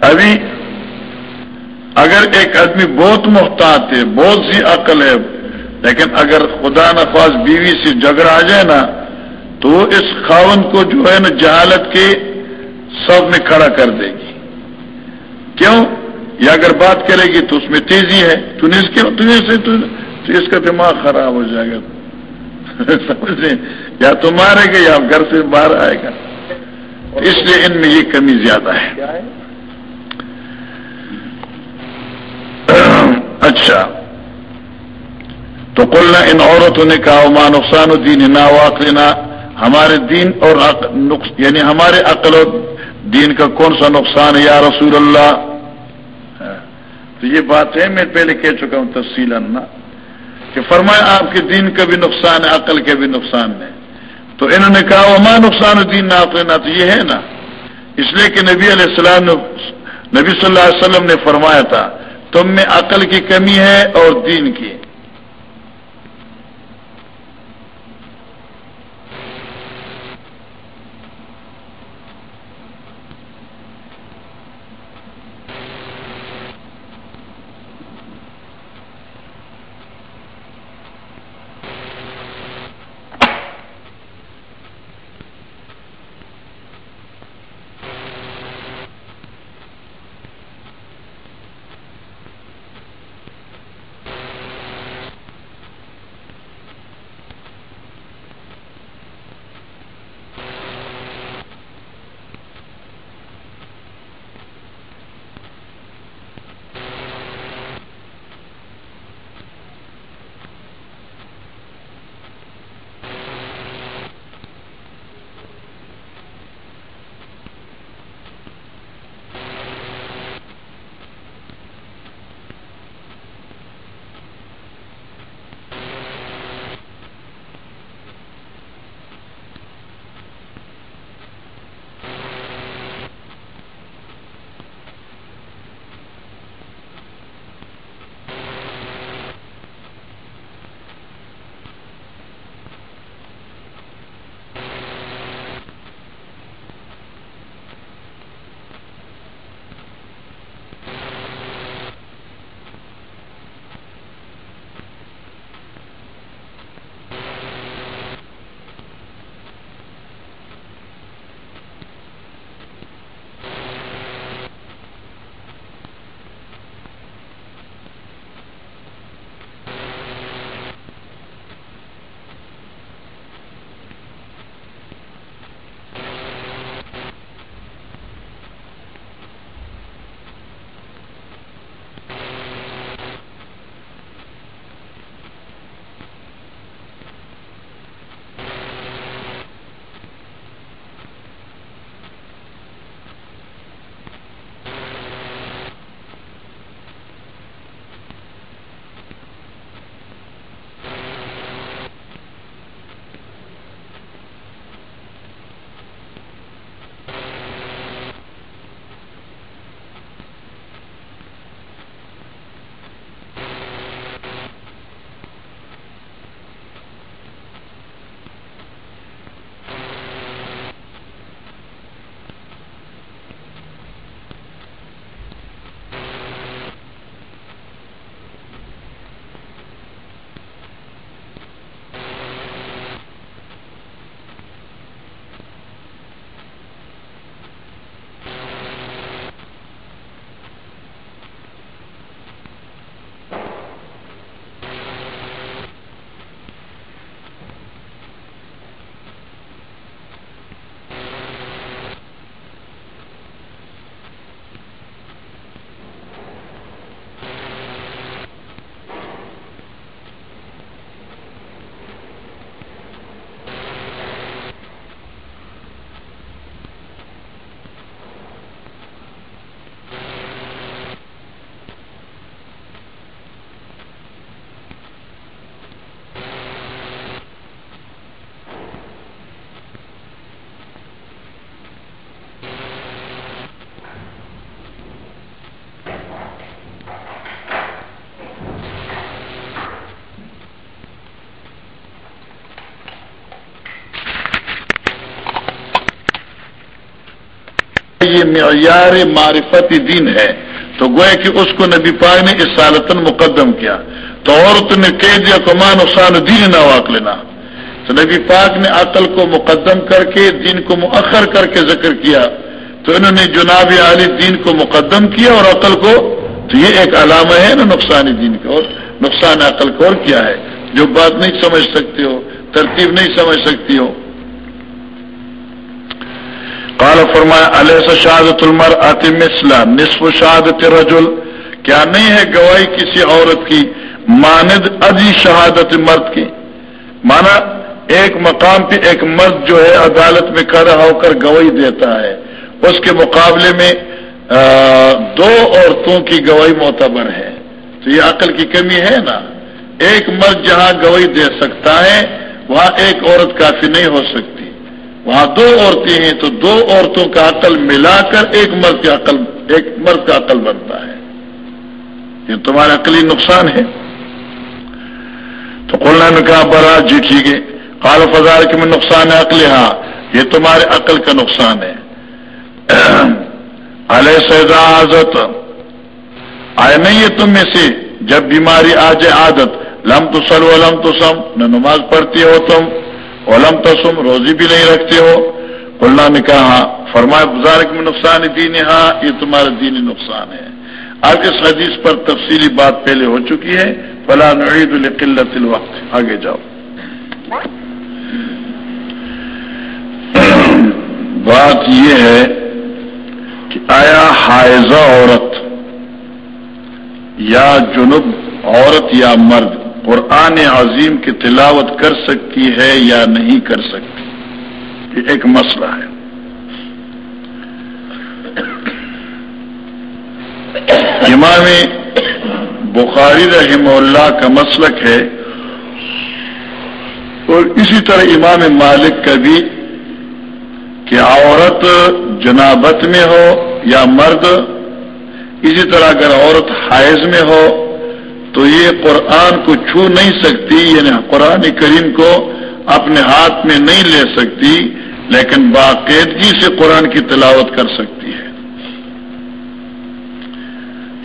ابھی اگر ایک آدمی بہت محتاط ہے، بہت سی عقل ہے، لیکن اگر خدا نخواست بیوی سے جھگڑا آ جائے نا، تو وہ اس خاون کو جو ہے نا جہالت کے سب میں کھڑا کر دے گی۔ کیوں؟ یا اگر بات کرے گی تو اس میں تیزی ہے۔ تو اس کے سے تو اس کا دماغ خراب ہو جائے گا۔ سمجھے؟ یا تو مارے گا یا گھر سے باہر آئے گا۔ اس لیے ان میں یہ کمی زیادہ ہے؟ اچھا۔ تو کل ان عورتوں نے کہا ماں نقصان الدین، نا واقع ہمارے دین اور یعنی ہمارے عقل و دین کا کون سا نقصان ہے یا رسول اللہ؟ تو یہ بات ہے، میں پہلے کہہ چکا ہوں تفصیل کہ فرمایا آپ کے دین کا بھی نقصان ہے، عقل کے بھی نقصان ہے۔ تو انہوں نے کہا وہ نقصان دین نہ نہ تو یہ ہے نا۔ اس لیے کہ نبی علیہ السلام نے نبی صلی اللہ علیہ وسلم نے فرمایا تھا تم میں عقل کی کمی ہے اور دین کی۔ یہ معیار معرفت دین ہے۔ تو گوئے کہ اس کو نبی پاک نے اس مقدم کیا۔ تو عورت نے کہہ دیا کمان نقصان دین نہ واق لینا۔ تو نبی پاک نے عقل کو مقدم کر کے، دین کو مؤخر کر کے ذکر کیا۔ تو انہوں نے جناب علی دین کو مقدم کیا اور عقل کو، تو یہ ایک علامہ ہے نا نقصان دین کا اور نقصان عقل کو اور کیا ہے۔ جو بات نہیں سمجھ سکتے ہو، ترتیب نہیں سمجھ سکتی ہو قال فرمایا علیہ شہادت المر عطم اسلام نصف شہادت رجل، کیا نہیں ہے گواہی کسی عورت کی؟ ماند ادی شہادت مرد کی. مانا، ایک مقام پہ ایک مرد جو ہے عدالت میں کھڑا ہو کر گواہی دیتا ہے۔ اس کے مقابلے میں دو عورتوں کی گواہی معتبر ہے۔ تو یہ عقل کی کمی ہے نا؟ ایک مرد جہاں گوئی دے سکتا ہے، وہاں ایک عورت کافی نہیں ہو سکتی۔ وہاں دو عورتیں ہیں تو دو عورتوں کا عقل ملا کر ایک مرد کا عقل، ایک مرد کا عقل بنتا ہے۔ یہ تمہارا عقلی نقصان ہے۔ تو قلنا میں کہا، برا جی ٹھیک ہے۔ قال فضار کے میں نقصان ہے عقل ہاں یہ تمہارے عقل کا نقصان ہے۔ علیہ سیدا عادت۔ آئے نہیں ہے تم میں سے؟ جب بیماری آ جائے عادت، لم تو سل ولم تو سم نہ نماز پڑھتی ہو تم۔ ولم تو سم روزی بھی نہیں رکھتے ہو۔ قلنا نے کہا ہاں فرمائے بزارک میں نقصان دین ہاں یہ تمہارا دینی نقصان ہے۔ اب اس حدیث پر تفصیلی بات پہلے ہو چکی ہے۔ فلاں نعید القلت الوقت۔ آگے جاؤ۔ بات یہ ہے کہ آیا حائضہ عورت یا جنوب عورت یا مرد قرآن عظیم کی تلاوت کر سکتی ہے یا نہیں کر سکتی؟ یہ ایک مسئلہ ہے۔ امام بخاری رحم اللہ کا مسلک ہے۔ اور اسی طرح امام مالک کا بھی کہ عورت جنابت میں ہو یا مرد، اسی طرح اگر عورت حائض میں ہو تو یہ قرآن کو چھو نہیں سکتی یعنی قرآن کریم کو اپنے ہاتھ میں نہیں لے سکتی، لیکن باقاعدگی سے قرآن کی تلاوت کر سکتی ہے۔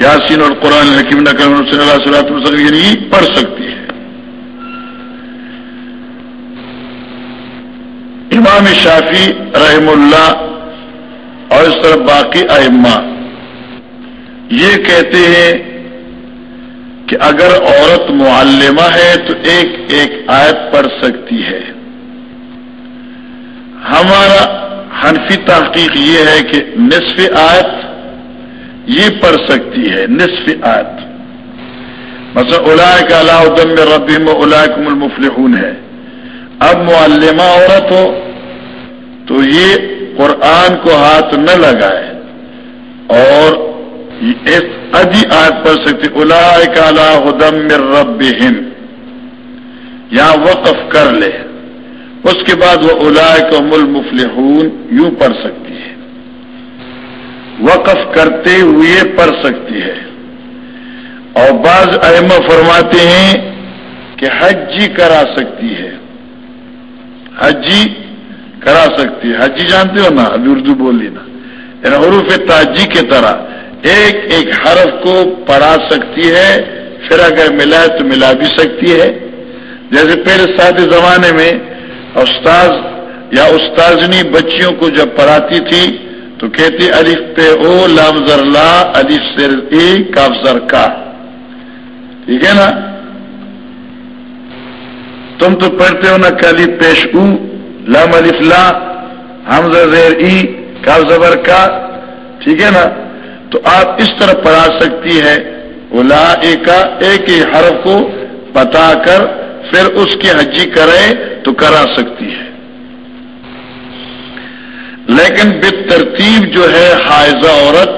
یاسین اور قرآن حکیم نقل صلی اللہ صلاحت وسلم یعنی پڑھ سکتی ہے۔ امام شافی رحم اللہ اور اس طرح باقی ائمہ یہ کہتے ہیں کہ اگر عورت معلمہ ہے تو ایک ایک آیت پڑھ سکتی ہے۔ ہمارا حنفی تحقیق یہ ہے کہ نصف آیت یہ پڑھ سکتی ہے، نصف آیت۔ مثلا الاائے کا اللہ ادم ربیم الائکم المفلحون ہے۔ اب معلمہ عورت ہو تو یہ قرآن کو ہاتھ نہ لگائے اور ادی آیت پڑھ سکتی الاائے کا اللہ ادم رب یہاں وقف کر لے۔ اس کے بعد وہ الائے کو مل مفلحون یوں پڑھ سکتی ہے۔ وقف کرتے ہوئے پڑھ سکتی ہے۔ اور بعض احمد فرماتے ہیں کہ حجی کرا سکتی ہے۔ حجی کرا سکتی ہے۔ حجی جانتے ہو نا؟ ابھی اردو بولی نا یعنی حروف تاجی کی طرح۔ ایک ایک حرف کو پڑھا سکتی ہے، پھر اگر ملا تو ملا بھی سکتی ہے۔ جیسے پہلے سادے زمانے میں استاذ یا استاذنی بچیوں کو جب پڑھاتی تھی، تو کہتی، الف پہ او، لام زر لا، الف سر ای، کاف زر کا۔ ٹھیک ہے نا؟ تم تو پڑھتے ہو نا کلی پیش او، لام الف لا، ہم زیر ای، کاف زبر کا۔ ٹھیک ہے نا؟ تو آپ اس طرح پڑھا سکتی ہے اولا کا ایک ہی حرف کو بتا کر پھر اس کی حجی کرے تو کرا سکتی ہے لیکن بے ترتیب جو ہے حائضہ عورت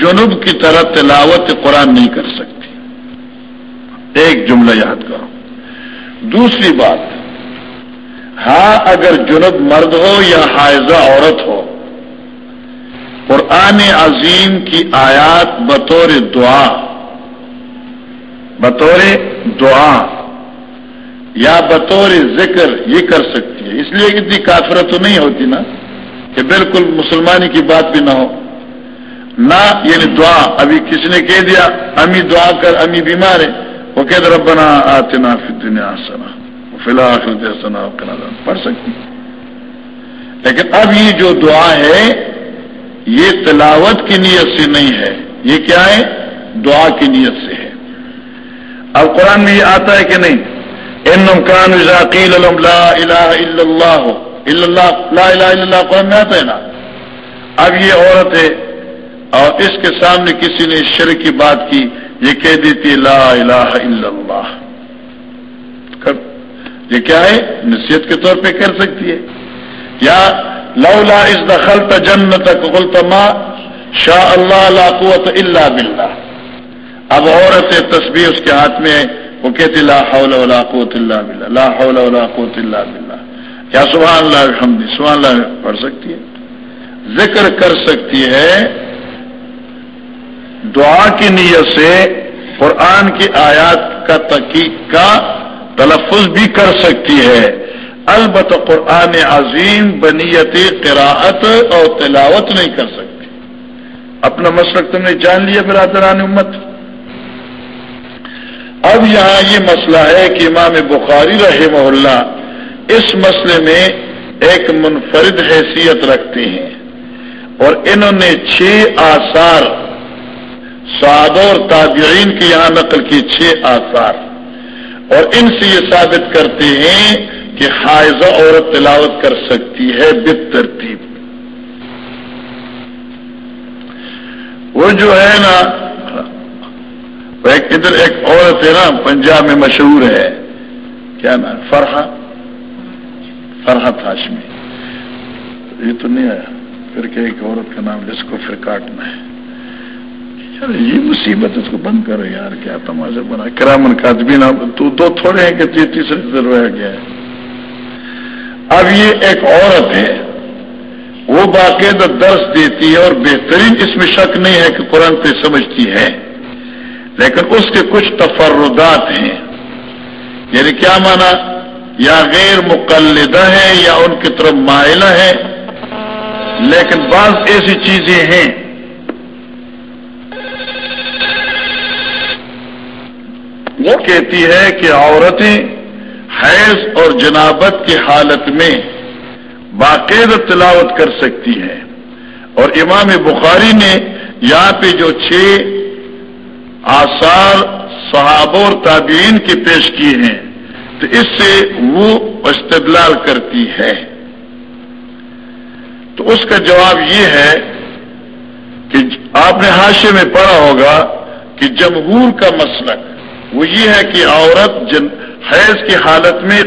جنوب کی طرح تلاوت قرآن نہیں کر سکتی۔ ایک جملہ یاد کرو۔ دوسری بات ہاں اگر جنوب مرد ہو یا حائضہ عورت ہو قرآن عظیم کی آیات بطور دعا بطور دعا، یا بطور ذکر یہ کر سکتی ہے۔ اس لیے اتنی کافرت تو نہیں ہوتی نا، کہ بالکل مسلمانی کی بات بھی نہ ہو۔ نہ یعنی دعا، ابھی کسی نے کہہ دیا؟ امی دعا کر، امی بیمار ہے وہ کہہ دے، ربنا آتنا فی دنیا سنا فی الحال سنا پڑھ سکتی لیکن اب یہ جو دعا ہے یہ تلاوت کی نیت سے نہیں ہے، یہ کیا ہے؟ دعا کی نیت سے ہے۔ اب قرآن میں یہ آتا ہے کہ نہیں؟ ان نمکان ذاکیل لا الہ الا اللہ اللہ، لا الہ الا اللہ، قرآن میں آتا ہے نا؟ اب یہ عورت ہے اور اس کے سامنے کسی نے شر کی بات کی، یہ کہہ دیتی لا الہ الا اللہ۔ یہ کیا ہے؟ نصیحت کے طور پہ کر سکتی ہے۔ یا لولا اس دخل جنت قلت ما شاء اللہ لا قوت اللہ باللہ۔ اب عورت تصویر اس کے ہاتھ میں وہ کہتی لا حول ولا قوت اللہ بلّہ لا حول ولا قوت اللہ بلّہ یا سبحان اللہ الحمد سبحان اللہ پڑھ سکتی ہے؟ ذکر کر سکتی ہے دعا کی نیت سے قرآن کی آیات کا تحقیق کا تلفظ بھی کر سکتی ہے۔ البت قرآن عظیم بنیت قراءت اور تلاوت نہیں کر سکتی اپنا مسلک تم نے جان لیا برادران امت۔ اب یہاں یہ مسئلہ ہے کہ امام بخاری رحمہ اللہ اس مسئلے میں ایک منفرد حیثیت رکھتے ہیں اور انہوں نے چھ آثار سعد اور تابعین کے یہاں نقل کی چھ آثار۔ اور ان سے یہ ثابت کرتے ہیں کہ حائضہ عورت تلاوت کر سکتی ہے بت ترتیب وہ جو ہے نا ایک ادھر ایک عورت ہے نا، پنجاب میں مشہور ہے۔ کیا نام فرحا فرحت ہاشمی یہ تو نہیں آیا۔ پھر کہ ایک عورت کا نام جس کو پھر کاٹنا ہے۔ یار یہ مصیبت اس کو بند کرو یار، کیا تماشا بنا۔ کرامن کاتبی نام تو دو تھوڑے ہیں کہ تیسرے رہ گیا ہے۔ اب یہ ایک عورت ہے، وہ باقاعدہ درس دیتی ہے اور بہترین اس میں شک نہیں ہے کہ قرآن پہ سمجھتی ہے۔ لیکن اس کے کچھ تفردات ہیں۔ یعنی کیا مانا؟ یا غیر مقلدہ ہے یا ان کی طرف مائلہ ہے۔ لیکن بعض ایسی چیزیں ہیں۔ وہ کہتی ہے کہ عورتیں حیض اور جنابت کی حالت میں باقاعدہ تلاوت کر سکتی ہیں اور امام بخاری نے یہاں پہ جو چھ آثار صحابہ اور تابعین کے پیش کیے ہیں، تو اس سے وہ استدلال کرتی ہے۔ تو اس کا جواب یہ ہے کہ آپ نے حاشے میں پڑھا ہوگا کہ جمہور کا مسلک وہ یہ ہے کہ عورت جن حیض کی حالت میں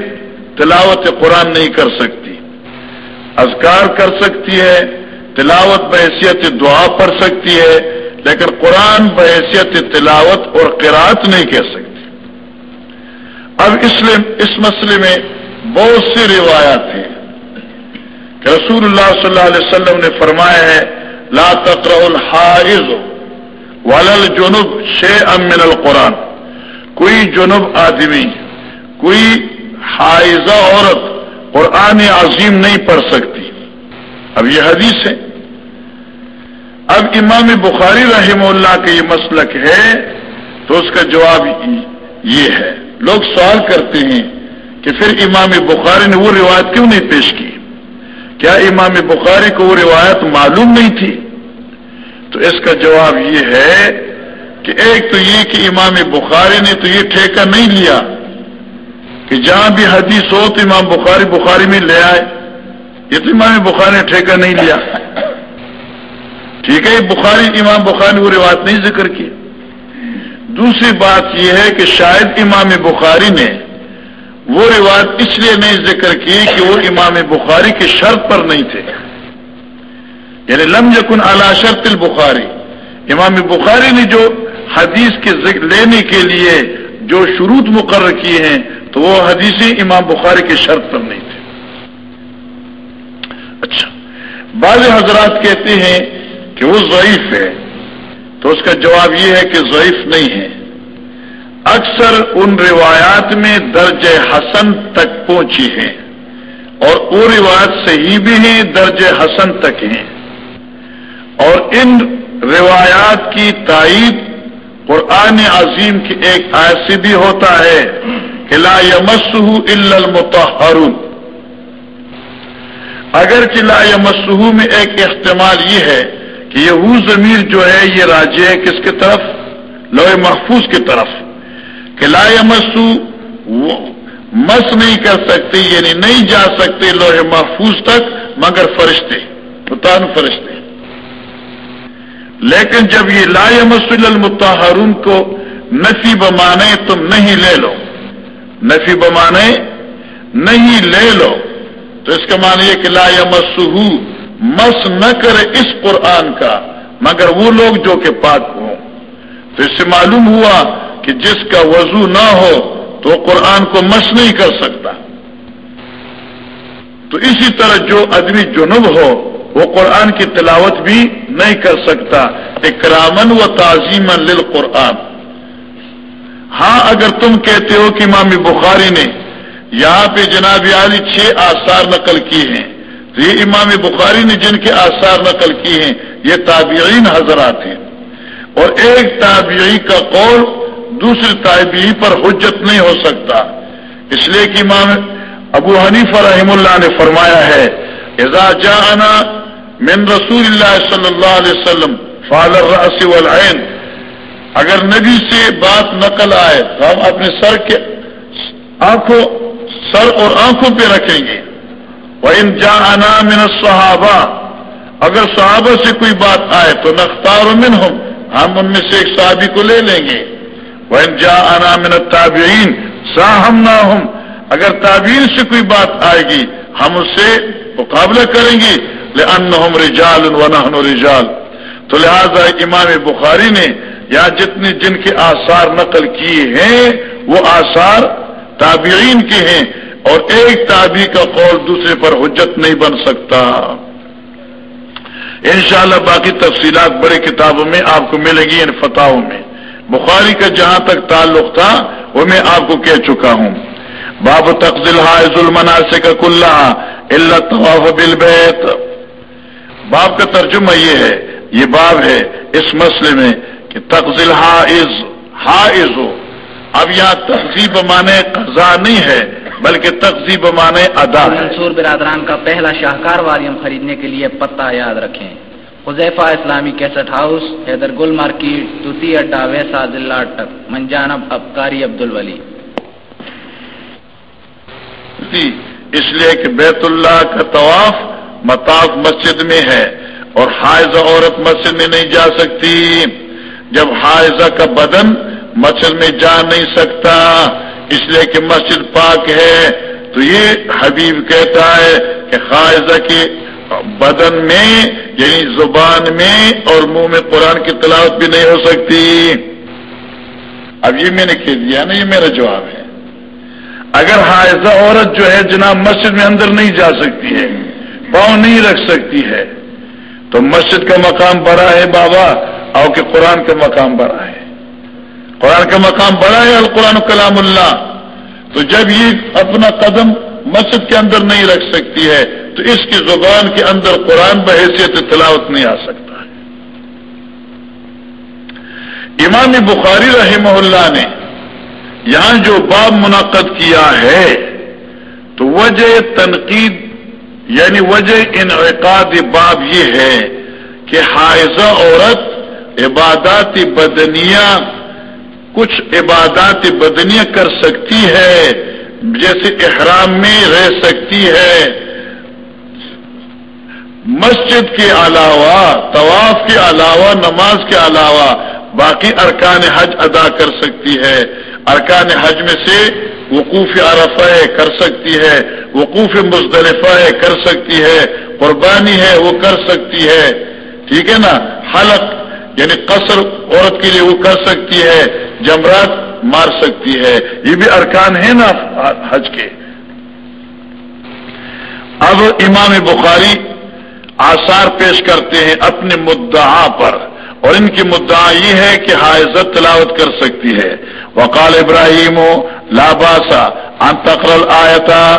تلاوت قرآن نہیں کر سکتی۔ اذکار کر سکتی ہے، تلاوت بحیثیت دعا پڑھ سکتی ہے، لیکن قرآن بحیثیت تلاوت اور قرآت نہیں کہہ سکتی۔ اب اس اس مسئلے میں بہت سی روایات ہیں۔ کہ رسول اللہ صلی اللہ علیہ وسلم نے فرمایا ہے، لا تقرا الحائز ولل جنوب شے امن القرآن۔ کوئی جنوب آدمی کوئی حائزہ عورت قرآن عظیم نہیں پڑھ سکتی۔ اب یہ حدیث ہے۔ اب امام بخاری رحم اللہ کا یہ مسلک ہے تو اس کا جواب یہ ہے۔ لوگ سوال کرتے ہیں کہ پھر امام بخاری نے وہ روایت کیوں نہیں پیش کی؟ کیا امام بخاری کو وہ روایت معلوم نہیں تھی؟ تو اس کا جواب یہ ہے کہ ایک تو یہ کہ امام بخاری نے تو یہ ٹھیکہ نہیں لیا کہ جہاں بھی حدیث ہو تو امام بخاری بخاری میں لے آئے۔ یہ تو امام بخاری نے ٹھیکہ نہیں لیا۔ ٹھیک ہے بخاری، امام بخاری نے وہ روایت نہیں ذکر کی۔ دوسری بات یہ ہے کہ شاید امام بخاری نے وہ روایت اس لیے نہیں ذکر کی کہ وہ امام بخاری کی شرط پر نہیں تھے۔ یعنی لم یکن اعلی شرط البخاری۔ امام بخاری نے جو حدیث کے لینے کے لیے جو شروط مقرر کیے ہیں، تو وہ حدیث امام بخاری کی شرط پر نہیں تھے۔ اچھا بعض حضرات کہتے ہیں کہ وہ ضعیف ہے، تو اس کا جواب یہ ہے کہ ضعیف نہیں ہے۔ اکثر ان روایات میں درج حسن تک پہنچی ہیں، اور وہ روایت صحیح بھی ہیں، درج حسن تک ہیں۔ اور ان روایات کی تائید قرآن عظیم کی ایک ایسی بھی ہوتا ہے کہ لا یمسہ الا المتحرون اگر لا یمسہ میں ایک احتمال یہ ہے کہ یہ وہ ضمیر جو ہے یہ راجے ہے کس کی طرف؟ لوہے محفوظ کی طرف۔ کہ لا مسو مس نہیں کر سکتے یعنی نہیں جا سکتے لوہے محفوظ تک، مگر فرشتے متان فرشتے۔ لیکن جب یہ لا مسل المتحرون کو نفی بمانے تم نہیں لے لو۔ نفی بمانے نہیں لے لو۔ تو اس کا معنی یہ کہ لا مسو مس نہ کرے اس قرآن کا، مگر وہ لوگ جو کہ پاک ہوں۔ تو اس سے معلوم ہوا کہ جس کا وضو نہ ہو تو قرآن کو مس نہیں کر سکتا۔ تو اسی طرح جو آدمی جنوب ہو وہ قرآن کی تلاوت بھی نہیں کر سکتا اکرامن و تعظیم لل قرآن ہاں اگر تم کہتے ہو کہ امام بخاری نے یہاں پہ جناب علی چھ آثار نقل کی ہیں، تو یہ امام بخاری نے جن کے آثار نقل کی ہیں، یہ تابعین حضرات ہیں۔ اور ایک تابعی کا قول دوسرے تابعی پر حجت نہیں ہو سکتا۔ اس لیے کہ امام ابو حنیف رحم اللہ نے فرمایا ہے اذا جاءنا من رسول اللہ صلی اللہ علیہ وسلم الرأس والعین، اگر نبی سے بات نقل آئے تو ہم اپنے سر کے آنکھوں، سر اور آنکھوں پہ رکھیں گے۔ وہ ان جا من صحابہ اگر صحابہ سے کوئی بات آئے تو نختار من ہم ان میں سے ایک صحابی کو لے لیں گے۔ وہ ان جا من تابعین ساہم نہ ہوں اگر تعبیر سے کوئی بات آئے گی، ہم اس سے مقابلہ کریں گے لأنهم رجال ونحن رجال۔ تو لہذا امام بخاری نے یا جتنے جن کے آثار نقل کیے ہیں، وہ آثار تابعین کے ہیں اور ایک تابی کا قول دوسرے پر حجت نہیں بن سکتا۔ انشاءاللہ باقی تفصیلات بڑے کتابوں میں آپ کو ملے گی ان فتحوں میں۔ بخاری کا جہاں تک تعلق تھا، وہ میں آپ کو کہہ چکا ہوں۔ باب تقزل حائز المناسے کا اللہ طواف بالبیت. باب کا ترجمہ یہ ہے، یہ باب ہے اس مسئلے میں کہ تقزل حائز حائز ہو۔ اب یہاں تہذیب مانے قضا نہیں ہے، بلکہ تقزیب مانے ادا منصور برادران کا پہلا شاہکار واریم خریدنے کے لیے پتہ یاد رکھیں۔ Huzaifa Islami cassette house, Haider Gul market Tuti Adda, Waisa ضلع تک منجانب، ابکاری عبد الولی جی، اس لیے کہ بیت اللہ کا طواف مطاف مسجد میں ہے اور حائضہ عورت مسجد میں نہیں جا سکتی۔ جب حائضہ کا بدن مسجد میں جا نہیں سکتا اس لیے کہ مسجد پاک ہے۔ تو یہ حبیب کہتا ہے کہ حائضہ کے بدن میں یعنی زبان میں اور منہ میں قرآن کی تلاوت بھی نہیں ہو سکتی۔ اب یہ میں نے کہہ دیا نا یہ میرا جواب ہے۔ اگر حائضہ عورت جو ہے جناب مسجد میں اندر نہیں جا سکتی ہے، پاؤں نہیں رکھ سکتی ہے۔ تو مسجد کا مقام بڑا ہے بابا اور کہ قرآن کا مقام بڑا ہے۔ قرآن کا مقام بڑا ہے، القرآن کلام اللہ۔ تو جب یہ اپنا قدم مسجد کے اندر نہیں رکھ سکتی ہے، تو اس کی زبان کے اندر قرآن بحیثیت تلاوت نہیں آ سکتا ہے۔ امام بخاری رحمہ اللہ نے یہاں جو باب منعقد کیا ہے، تو وجہ تنقید یعنی وجہ انعقاد باب یہ ہے کہ حائضہ عورت عبادات بدنیا کچھ عبادات بدنیا کر سکتی ہے، جیسے احرام میں رہ سکتی ہے۔ مسجد کے علاوہ، طواف کے علاوہ، نماز کے علاوہ باقی ارکان حج ادا کر سکتی ہے۔ ارکان حج میں سے وقوف عرفہ ہے کر سکتی ہے، وقوف مزدلفہ ہے کر سکتی ہے، قربانی ہے وہ کر سکتی ہے۔ ٹھیک ہے نا؟ حلق یعنی قصر عورت کے لیے وہ کر سکتی ہے، جمرات مار سکتی ہے۔ یہ بھی ارکان ہے نا حج کے۔ اب امام بخاری آثار پیش کرتے ہیں اپنے مدعا پر۔ اور ان کی مدعا یہ ہے کہ حاضت تلاوت کر سکتی ہے۔ وقال ابراہیم لاباسا ان تقرل آیتا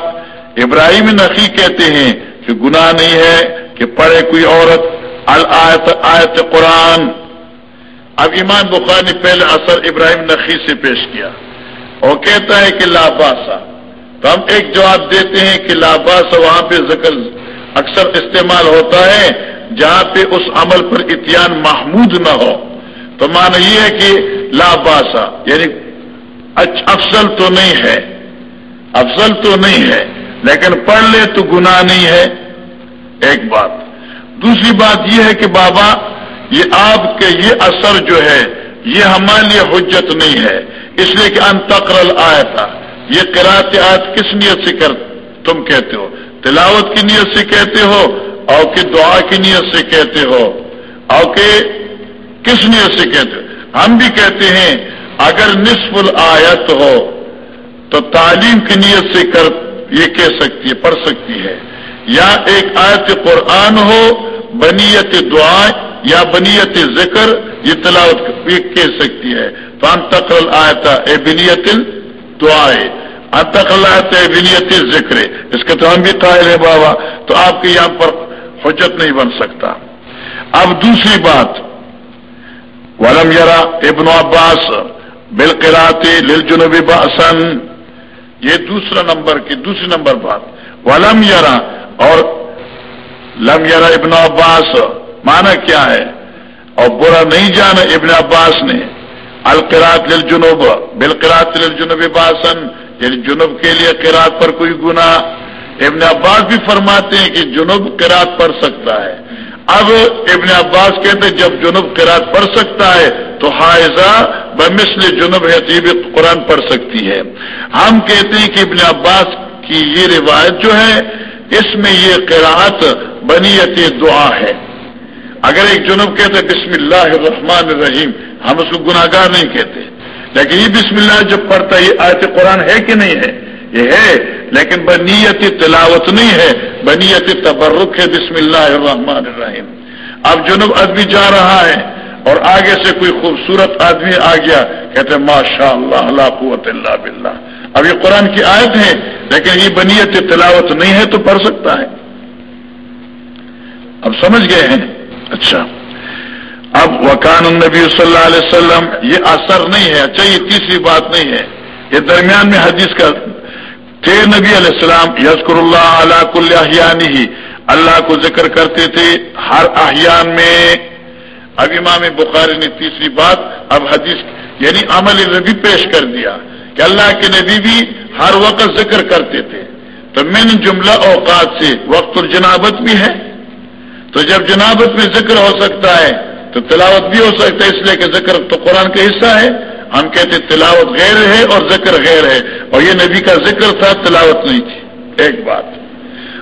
ابراہیم نقی کہتے ہیں کہ گناہ نہیں ہے کہ پڑھے کوئی عورت الآیت، آیت قرآن۔ اب ایمان بخار نے پہلے اثر ابراہیم نقی سے پیش کیا۔ اور کہتا ہے کہ لاباسا تو ہم ایک جواب دیتے ہیں کہ لاباسا وہاں پہ ذکر اکثر استعمال ہوتا ہے۔ جہاں پہ اس عمل پر اتیان محمود نہ ہو۔ تو معنی یہ ہے کہ لاباسا یعنی افضل تو نہیں ہے۔ افضل تو نہیں ہے، لیکن پڑھ لے تو گناہ نہیں ہے۔ ایک بات۔ دوسری بات یہ ہے کہ بابا، یہ آپ کے یہ اثر جو ہے، یہ ہمارے لیے حجت نہیں ہے۔ اس لیے کہ انتقرل آیا تھا یہ کراتے آج کس نیت سے کر، تم کہتے ہو؟ تلاوت کی نیت سے کہتے ہو؟ اور کہ دعا کی نیت سے کہتے ہو اور کہ کس نیت سے کہتے ہو؟ ہم بھی کہتے ہیں، اگر نصف الآیت ہو، تو تعلیم کی نیت سے کر، یہ کہہ سکتی ہے، پڑھ سکتی ہے۔ یا ایک آیت قرآن ہو، بنیت دعا یا بنیت ذکر، یہ تلاوت کہہ سکتی ہے۔ تو ان تقل آیا تھا اے بنیت دعائے ان تقل آیا بنیت ذکر اس کے تو ہم بھی قائل ہیں بابا۔ تو آپ کے یہاں پر حجت نہیں بن سکتا۔ اب دوسری بات، ولم یرا ابن عباس بالقرات للجنوب باسن یہ دوسرا نمبر کی دوسری نمبر بات۔ ولم یرا اور لم یرا ابن عباس مانا کیا ہے؟ اور برا نہیں جانا ابن عباس نے۔ القرات للجنوب بالقرات للجنوب باسن یعنی جنوب کے لیے قرات پر کوئی گنا ابن عباس بھی فرماتے ہیں کہ جنوب قرات پڑھ سکتا ہے۔ اب ابن عباس کہتے ہیں جب جنوب قرات پڑھ سکتا ہے تو حائزہ بمثل جنوب حتیب قرآن پڑھ سکتی ہے۔ ہم کہتے ہیں کہ ابن عباس کی یہ روایت جو ہے، اس میں یہ قرآت بنیت دعا ہے۔ اگر ایک جنوب کہتے بسم اللہ الرحمن الرحیم، ہم اس کو گناہ گار نہیں کہتے۔ لیکن یہ بسم اللہ جب پڑھتا ہے، یہ آیت قرآن ہے کہ نہیں ہے؟ یہ ہے، لیکن بنیت تلاوت نہیں ہے بنیت تبرک ہے، بسم اللہ الرحمن الرحیم۔ اب جنوب آدمی جا رہا ہے اور آگے سے کوئی خوبصورت آدمی آ گیا، کہتے ماشاء اللہ اللہ قوت اللہ بلّہ اب یہ قرآن کی آیت ہے، لیکن یہ بنیت تلاوت نہیں ہے تو پڑھ سکتا ہے۔ اب سمجھ گئے ہیں؟ اچھا۔ اب وکان النبی صلی اللہ علیہ وسلم، یہ اثر نہیں ہے اچھا یہ تیسری بات نہیں ہے۔ یہ درمیان میں حدیث کا تھے نبی علیہ السلام یسکر اللہ علیہ کل احیانی ہی اللہ کو ذکر کرتے تھے ہر احیان میں۔ اب امام بخاری نے تیسری بات، اب حدیث یعنی عمل نبی پیش کر دیا کہ اللہ کے نبی بھی ہر وقت ذکر کرتے تھے۔ تو من جملہ اوقات سے وقت الجنابت بھی ہے۔ تو جب جنابت میں ذکر ہو سکتا ہے، تو تلاوت بھی ہو سکتا ہے، اس لیے کہ ذکر تو قرآن کا حصہ ہے۔ ہم کہتے تلاوت غیر ہے اور ذکر غیر ہے اور یہ نبی کا ذکر تھا، تلاوت نہیں تھی۔ ایک بات۔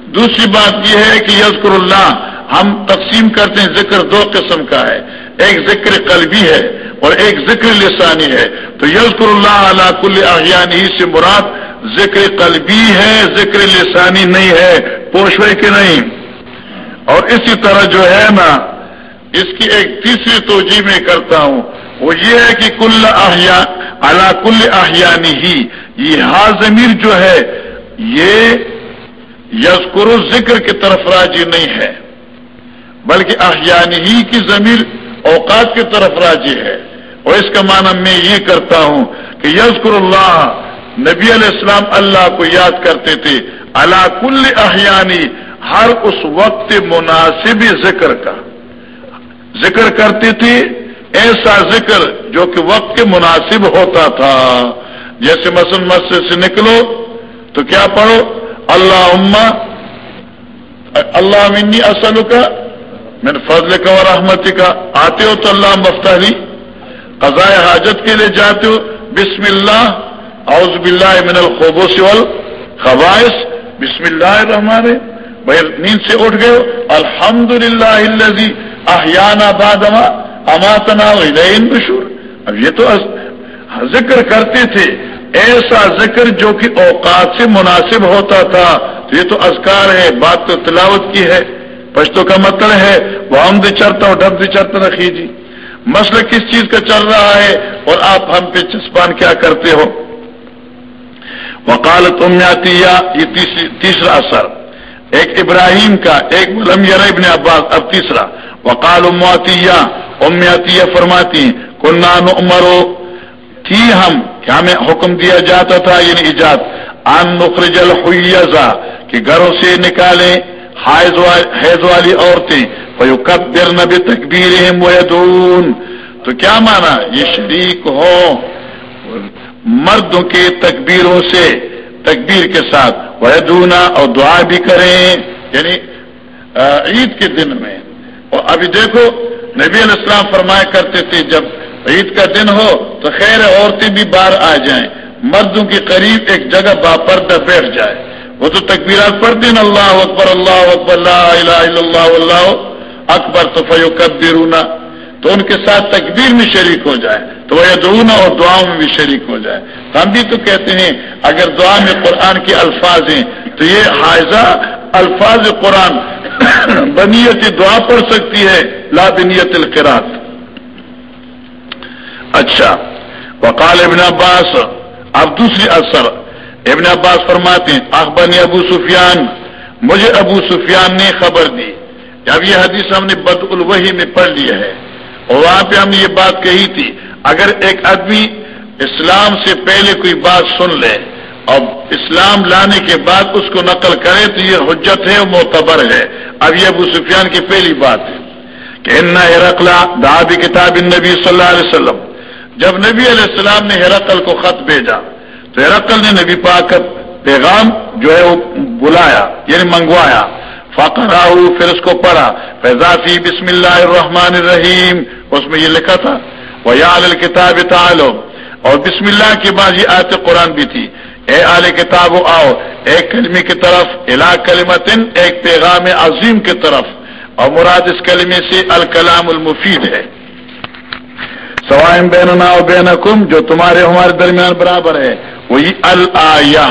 دوسری بات یہ ہے کہ یزکر اللہ، ہم تقسیم کرتے ہیں، ذکر دو قسم کا ہے۔ ایک ذکر قلبی ہے اور ایک ذکر لسانی ہے۔ تو یزکر اللہ علی کل احیانی سے مراد ذکر قلبی ہے، ذکر لسانی نہیں ہے، پوشوے کے نہیں۔ اور اسی طرح جو ہے نا، اس کی ایک تیسری توجہ میں کرتا ہوں۔ وہ یہ ہے کہ کل احیا اللہ کل احیانی ہی یہ ہا ضمیر جو ہے، یہ یسکر ذکر کی طرف راجی نہیں ہے، بلکہ احیانی ہی کی ضمیر اوقات کی طرف راجی ہے۔ اور اس کا معنی میں یہ کرتا ہوں کہ یسکر اللہ، نبی علیہ السلام اللہ کو یاد کرتے تھے اللہ کل احیانی، ہر اس وقت مناسب ذکر کا۔ ذکر کرتی تھی ایسا ذکر جو کہ وقت کے مناسب ہوتا تھا۔ جیسے مثلا مسجد سے نکلو تو کیا پڑھو؟ اللہ عما اللہ منی اصل کا میں فضل کا اور رحمتی کا آتے ہو تو اللہ مفتاحی قضاء حاجت کے لیے جاتے ہو۔ بسم اللہ، اعوذ باللہ من الخوبو سول خواہش بسم اللہ الرحمن بھائی نیند سے اٹھ گئے الحمد للہ احیان آباد اماتنا بشور اب یہ تو ذکر کرتے تھے، ایسا ذکر جو کہ اوقات سے مناسب ہوتا تھا۔ تو یہ تو ازکار ہے، بات تو تلاوت کی ہے پشتوں کا مطلب ہے۔ وہ ہم بھی چرتا ہو ڈب بھی چرتا رکھیے جی مسئلہ کس چیز کا چل رہا ہے اور آپ ہم پہ چسپان کیا کرتے ہو؟ وکالت امیاتی یہ تیسرا اثر۔ ایک ابراہیم کا، ایک ملم ابن عباس، اب تیسرا۔ وقال امواتیہ امیاتیہ فرماتی کنان عمرو تھی ہم کیا ہمیں حکم دیا جاتا تھا یعنی ایجاد۔ ان نخرج الحیزا کہ گھروں سے نکالیں حیض والی عورتیں۔ فیقبر نبی تکبیر تو کیا مانا یہ شریک ہو مردوں کے تکبیروں سے، تکبیر کے ساتھ۔ وہ دونا اور دعا بھی کریں یعنی عید کے دن میں۔ اور ابھی دیکھو نبی علیہ السلام فرمایا کرتے تھے، جب عید کا دن ہو تو خیر عورتیں بھی باہر آ جائیں۔ مردوں کے قریب ایک جگہ باپردہ بیٹھ جائے۔ وہ تو تکبیرات پڑھتے ہیں، اللہ اکبر اللہ اکبر اللہ الہ الا اللہ اللہ اکبر، تو فیو تو ان کے ساتھ تکبیر میں شریک ہو جائے۔ تو وہ دونوں اور دعاؤں میں بھی شریک ہو جائے۔ ہم بھی تو کہتے ہیں، اگر دعا میں قرآن کے الفاظ ہیں تو یہ حاضہ الفاظ قرآن بنیت دعا پڑھ سکتی ہے، لا بنیت القرات اچھا وقال ابن عباس، اب دوسری اثر. ابن عباس فرماتے ہیں اخبر ابو سفیان، مجھے ابو سفیان نے خبر دی. اب یہ حدیث ہم نے بد الوحی میں پڑھ لیا ہے۔ اور وہاں پہ ہم نے یہ بات کہی تھی، اگر ایک آدمی اسلام سے پہلے کوئی بات سن لے اور اسلام لانے کے بعد اس کو نقل کرے تو یہ حجت ہے معتبر ہے۔ اب یہ ابو سفیان کی پہلی بات ہے کہ ان ہرقلا دادی کتاب نبی صلی اللہ علیہ وسلم۔ جب نبی علیہ السلام نے ہرقل کو خط بھیجا، تو ہرقل نے نبی پاک پیغام جو ہے وہ بلایا یعنی منگوایا۔ فاقر پھر اس کو پڑھا۔ فیضافی بسم اللہ الرحمن الرحیم اس میں یہ لکھا تھا۔ وہ یا کتاب تعلوم اور بسم اللہ کے بعد یہ آیت قرآن بھی تھی۔ اے آل کتاب آؤ ایک کلمی کی طرف الا کلمتن، ایک پیغام عظیم کی طرف۔ اور مراد اس کلمے سے الکلام المفید ہے۔ سوائم بیننا و بینکم، جو تمہارے ہمارے درمیان برابر ہے، وہی الیا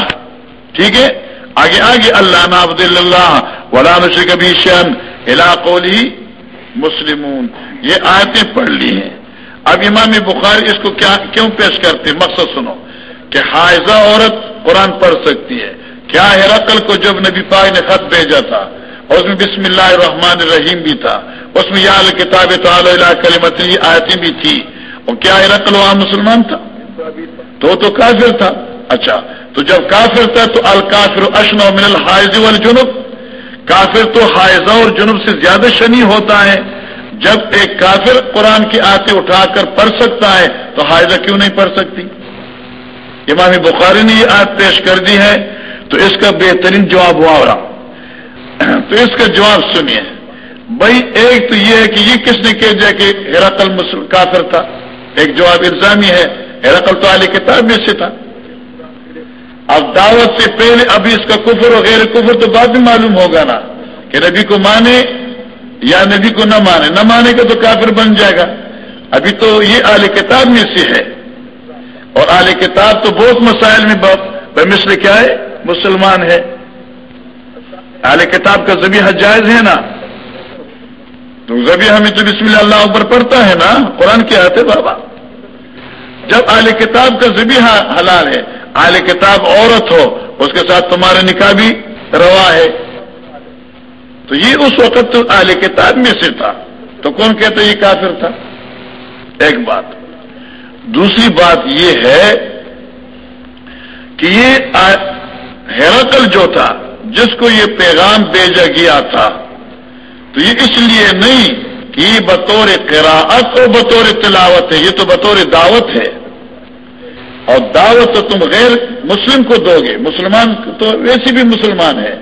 ٹھیک ہے؟ آگے آگے، اللہ نابد اللہ ولان سے کبھی شن علاقولی مسلمون۔ یہ آیتیں پڑھ لی ہیں۔ اب امام بخاری اس کو کیا، کیوں پیش کرتے مقصد سنو۔ کہ حائزہ عورت قرآن پڑھ سکتی ہے۔ کیا ہرقل کو جب نبی پاک نے خط بھیجا تھا اور اس میں بسم اللہ الرحمن الرحیم بھی تھا، اس میں یا کتاب کلمت آیتیں بھی تھی اور کیا ہرقل وہاں مسلمان تھا؟ تو تو کافر تھا۔ اچھا تو جب کافر تھا تو الکافر اشن من الحائز والجنب۔ کافر تو حائزہ اور جنوب سے زیادہ شنی ہوتا ہے۔ جب ایک کافر قرآن کی آتے اٹھا کر پڑھ سکتا ہے تو حائزہ کیوں نہیں پڑھ سکتی؟ امام بخاری نے یہ آیت پیش کر دی ہے، تو اس کا بہترین جواب ہوا رہا تو اس کا جواب سنیے۔ بھائی، ایک تو یہ ہے کہ یہ کس نے کہہ دیا کہ ہیراکل کافر تھا؟ ایک جواب الزامی ہے ہیراکل تو علی کتاب میں سے تھا۔ اب دعوت سے پہلے ابھی اس کا کفر اور غیر کفر تو بعد میں معلوم ہوگا نا کہ نبی کو مانے یا نبی کو نہ مانے۔ نہ مانے گا تو کافر بن جائے گا۔ ابھی تو یہ اعلی کتاب میں سے ہے۔ اور اعلی کتاب تو بہت مسائل میں بے مثل کیا ہے؟ مسلمان ہے۔ اعلی کتاب کا زبی جائز ہے نا؟ تو زبی ہمیں تو بسم اللہ اللہ اوپر پڑھتا ہے نا؟ قرآن کیا آتے بابا۔ جب اعلی کتاب کا زبی حلال ہے اعلی کتاب عورت ہو، اس کے ساتھ تمہارا نکاح بھی روا ہے۔ تو یہ اس وقت تو کتاب میں سے تھا۔ تو کون کہتا یہ کافر تھا؟ ایک بات۔ دوسری بات یہ ہے کہ یہ ہیرکل جو تھا، جس کو یہ پیغام بھیجا گیا تھا، تو یہ اس لیے نہیں کہ یہ بطور قراءت اور بطور تلاوت ہے، یہ تو بطور دعوت ہے۔ اور دعوت تو تم غیر مسلم کو دو گے مسلمان تو ویسی بھی مسلمان ہے۔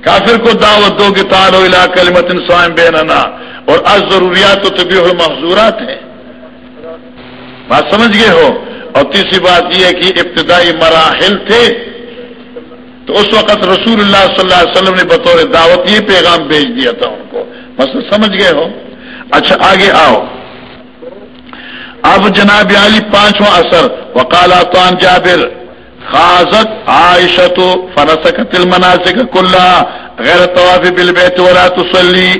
کافر کو دعوت دو گے تارو علاقہ کلمت سوائم بیننا۔ اور از ضروریات تو طبی محضورات ہیں۔ بات سمجھ گئے ہو؟ اور تیسری بات یہ ہے کہ ابتدائی مراحل تھے، تو اس وقت رسول اللہ صلی اللہ علیہ وسلم نے بطور دعوت یہ پیغام بھیج دیا تھا ان کو۔ بس سمجھ گئے ہو؟ اچھا آگے آؤ۔ اب جناب علی پانچواں اثر وکالاتان جابر خاصت عائشت و فنسکت المناسک کلّہ غیر طواف بالبیت ولا تسلی۔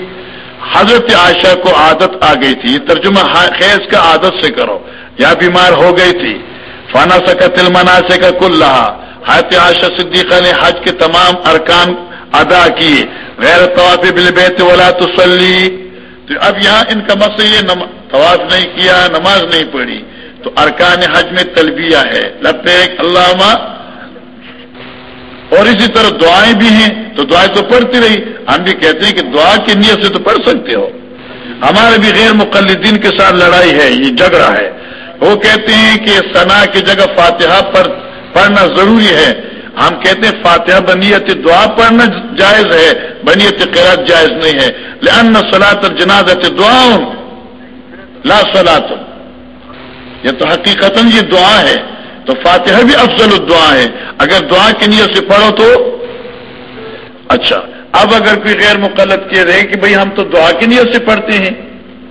حضرت عائشہ کو عادت آ گئی تھی ترجمہ خیز کا عادت سے کرو۔ یا بیمار ہو گئی تھی۔ فنا سکا تل کا کل رہا حت عاشا صدیقہ نے حج کے تمام ارکان ادا کیے۔ غیر طواف بل بیت ولا تسلی تو اب یہاں ان کا مسئلہ یہ طواف نہیں کیا، نماز نہیں پڑھی۔ تو ارکان حج میں تلبیہ ہے۔ لبیک اللہ اور اسی طرح دعائیں بھی ہیں۔ تو دعائیں تو پڑھتی رہی۔ ہم بھی کہتے ہیں کہ دعا کی نیت سے تو پڑھ سکتے ہو۔ ہمارے بھی غیر مقلدین کے ساتھ لڑائی ہے، یہ جھگڑا ہے۔ وہ کہتے ہیں کہ سنا کی جگہ فاتحہ پر پڑھنا ضروری ہے۔ ہم کہتے ہیں فاتحہ بنیت دعا پڑھنا جائز ہے، بنیت قرآن جائز نہیں ہے۔ لن سلاط جناز دعا لا سلات یہ تو حقیقت یہ دعا ہے۔ تو فاتحہ بھی افضل الدعا ہے۔ اگر دعا کی نیت سے پڑھو تو۔ اچھا اب اگر کوئی غیر مقلد کہہ رہے کہ بھئی ہم تو دعا کی نیت سے پڑھتے ہیں،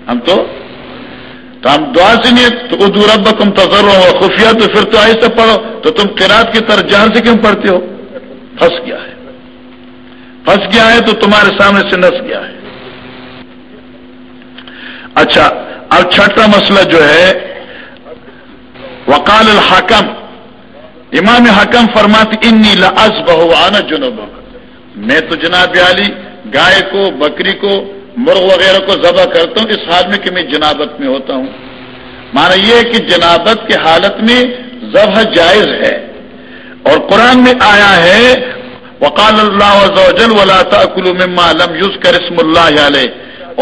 ہم تو تو ہم دعا سے نہیں تو ادو رب ہو خفیہ، تو پھر تو ایسے پڑھو، تو تم قرات کی طرح جان سے کیوں پڑھتے ہو؟ پھنس گیا ہے۔ پھنس گیا ہے تو تمہارے سامنے سے نس گیا ہے۔ اچھا اب چھٹا مسئلہ جو ہے، وقال الحکم، امام حکم فرماتی انی لاس بہو آنا جنوب میں تو جناب علی، گائے کو، بکری کو مرغ وغیرہ کو ذبح کرتا ہوں اس حال میں کہ میں جنابت میں ہوتا ہوں۔ مانا یہ کہ جنابت کی حالت میں ذبح جائز ہے۔ اور قرآن میں آیا ہے، وقال اللہ ولا مما لم يذكر اسم اللہ علیہ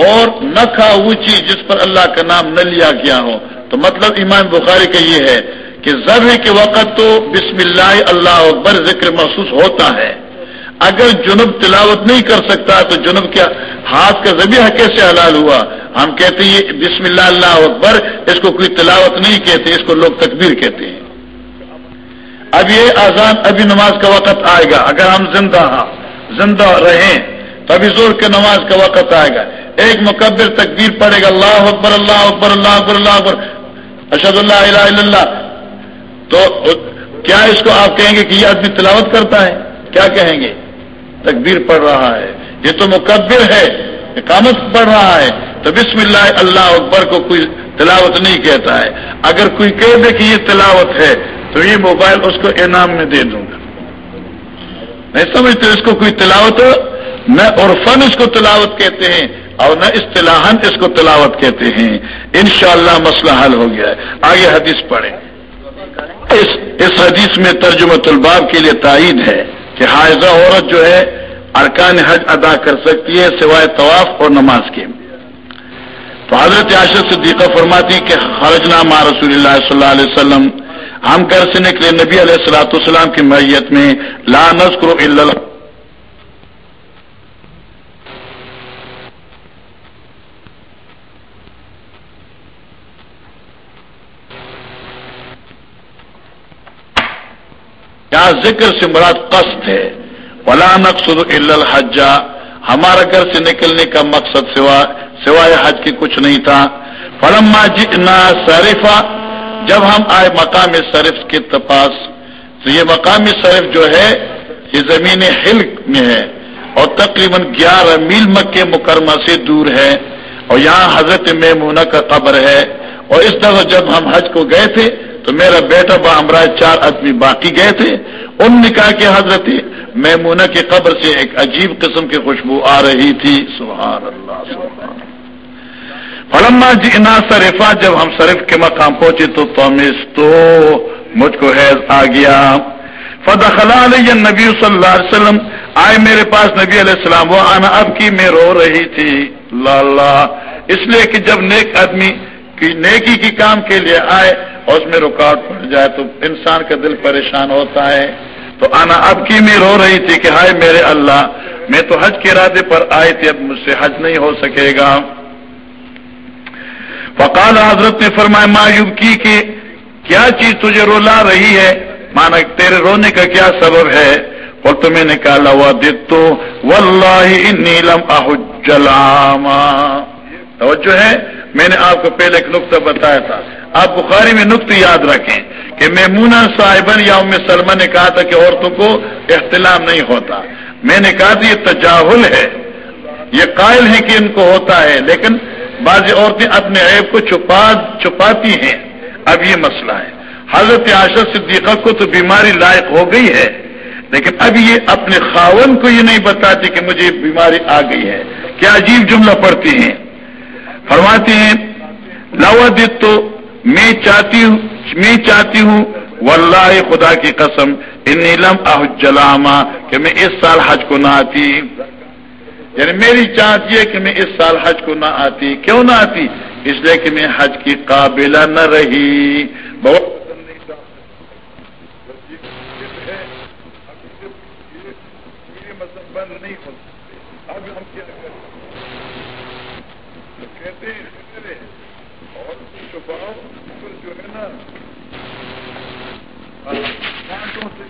اور نہ کھا وہ چیز جس پر اللہ کا نام نہ لیا گیا ہو۔ تو مطلب امام بخاری کا یہ ہے کہ ذبح کے وقت تو بسم اللہ اللہ اکبر ذکر محسوس ہوتا ہے۔ اگر جنوب تلاوت نہیں کر سکتا تو جنوب کیا ہاتھ کا ذبیح کیسے حلال ہوا؟ ہم کہتے ہیں، بسم اللہ اللہ اکبر، اس کو کوئی تلاوت نہیں کہتے، اس کو لوگ تکبیر کہتے ہیں۔ اب یہ آزان ابھی نماز کا وقت آئے گا۔ اگر ہم زندہ ہاں، زندہ رہیں تو ابھی زور کے نماز کا وقت آئے گا۔ ایک مقبر تکبیر پڑے گا، اللہ اکبر اللہ اکبر اللہ اکبر اللہ اکبر۔ اشد اللہ الہ الا اللہ۔ تو کیا اس کو آپ کہیں گے کہ یہ آدمی تلاوت کرتا ہے؟ کیا کہیں گے؟ تکبیر پڑھ رہا ہے۔ یہ تو مقبر ہے اقامت پڑھ رہا ہے تو بسم اللہ اللہ اکبر کو کوئی تلاوت نہیں کہتا ہے۔ اگر کوئی کہہ دے کہ یہ تلاوت ہے تو یہ موبائل اس کو انعام میں دے دوں گا۔ نہیں سمجھتے اس کو کوئی تلاوت، نہ عرفن اس کو تلاوت کہتے ہیں اور نہ اصطلاحن اس کو تلاوت کہتے ہیں۔ انشاءاللہ مسئلہ حل ہو گیا ہے۔ آگے حدیث پڑھیں۔ اس اس حدیث میں ترجمہ الباب کے لیے تائید ہے کہ حاضہ عورت جو ہے ارکان حج ادا کر سکتی ہے سوائے طواف اور نماز کے۔ تو حضرت عاشر صدیقہ فرماتی کہ خرج نامہ رسول اللہ صلی اللہ علیہ وسلم، ہم گھر سے نکلے نبی علیہ السلاۃ السلام کی میت میں، لا نذکر الا کیا ذکر سے مراد قصد ہے؟ ولا نقصد الا الحجہ ہمارا گھر سے نکلنے کا مقصد سوا سوائے حج کی کچھ نہیں تھا. فلما جئنا صرفا جب ہم آئے مقام صرف کے تپاس. تو یہ مقام صرف جو ہے، یہ زمین ہل میں ہے اور تقریباً گیارہ میل مکے مکرمہ سے دور ہے اور یہاں حضرت میمونہ کا قبر ہے اور اس طرح جب ہم حج کو گئے تھے، تو میرا بیٹا با ہمراہ چار آدمی باقی گئے تھے۔ ان نے کہا کہ حضرت میمونہ کی قبر سے ایک عجیب قسم کی خوشبو آ رہی تھی۔ سبحان اللہ، سبحان فلما جینا صرفا، جب ہم صرف کے مقام پہنچے تو تومس تو مجھ کو حیض آ گیا۔ فدخلا علیہ نبی صلی اللہ علیہ وسلم۔ آئے میرے پاس نبی علیہ السلام، وہ آنا اب کی میں رو رہی تھی۔ لالا اس لیے کہ جب نیک آدمی کی نیکی کی کام کے لیے آئے اور اس میں رکاوٹ پڑ جائے تو انسان کا دل پریشان ہوتا ہے۔ تو آنا اب کی میں رو رہی تھی کہ ہائے میرے اللہ، میں تو حج کے ارادے پر آئے تھے، اب مجھ سے حج نہیں ہو سکے گا۔ فقال حضرت نے فرمایا مایوب کی کہ کیا چیز تجھے رولا رہی ہے؟ مانا تیرے رونے کا کیا سبب ہے؟ اور تمہیں نکالا ہوا تو نیلم احجلاما توجہ ہے، میں نے آپ کو پہلے ایک نقطہ بتایا تھا۔ آپ بخاری میں نقطہ یاد رکھیں کہ میمونا صاحبن یا ام سلمہ نے کہا تھا کہ عورتوں کو اختلام نہیں ہوتا۔ میں نے کہا تھا یہ تجاہل ہے، یہ قائل ہے کہ ان کو ہوتا ہے، لیکن بعض عورتیں اپنے عیب کو چھپا، چھپاتی ہیں۔ اب یہ مسئلہ ہے۔ حضرت عاشر صدیقہ کو تو بیماری لائق ہو گئی ہے، لیکن اب یہ اپنے خاون کو یہ نہیں بتاتی کہ مجھے بیماری آ گئی ہے۔ کیا عجیب جملہ پڑتی ہیں۔ فرماتی ہیں لاودت تو میں چاہتی ہوں میں چاہتی ہوں، واللہ خدا کی قسم ان نیلم احجلاما کہ میں اس سال حج کو نہ آتی۔ یعنی میری چاہت یہ کہ میں اس سال حج کو نہ آتی۔ کیوں نہ آتی؟ اس لیے کہ میں حج کی قابلہ نہ رہی۔ بہت بند نہیں ہو اب ہم کیا کہتے ہیں اور چھپاؤ جو ہے نا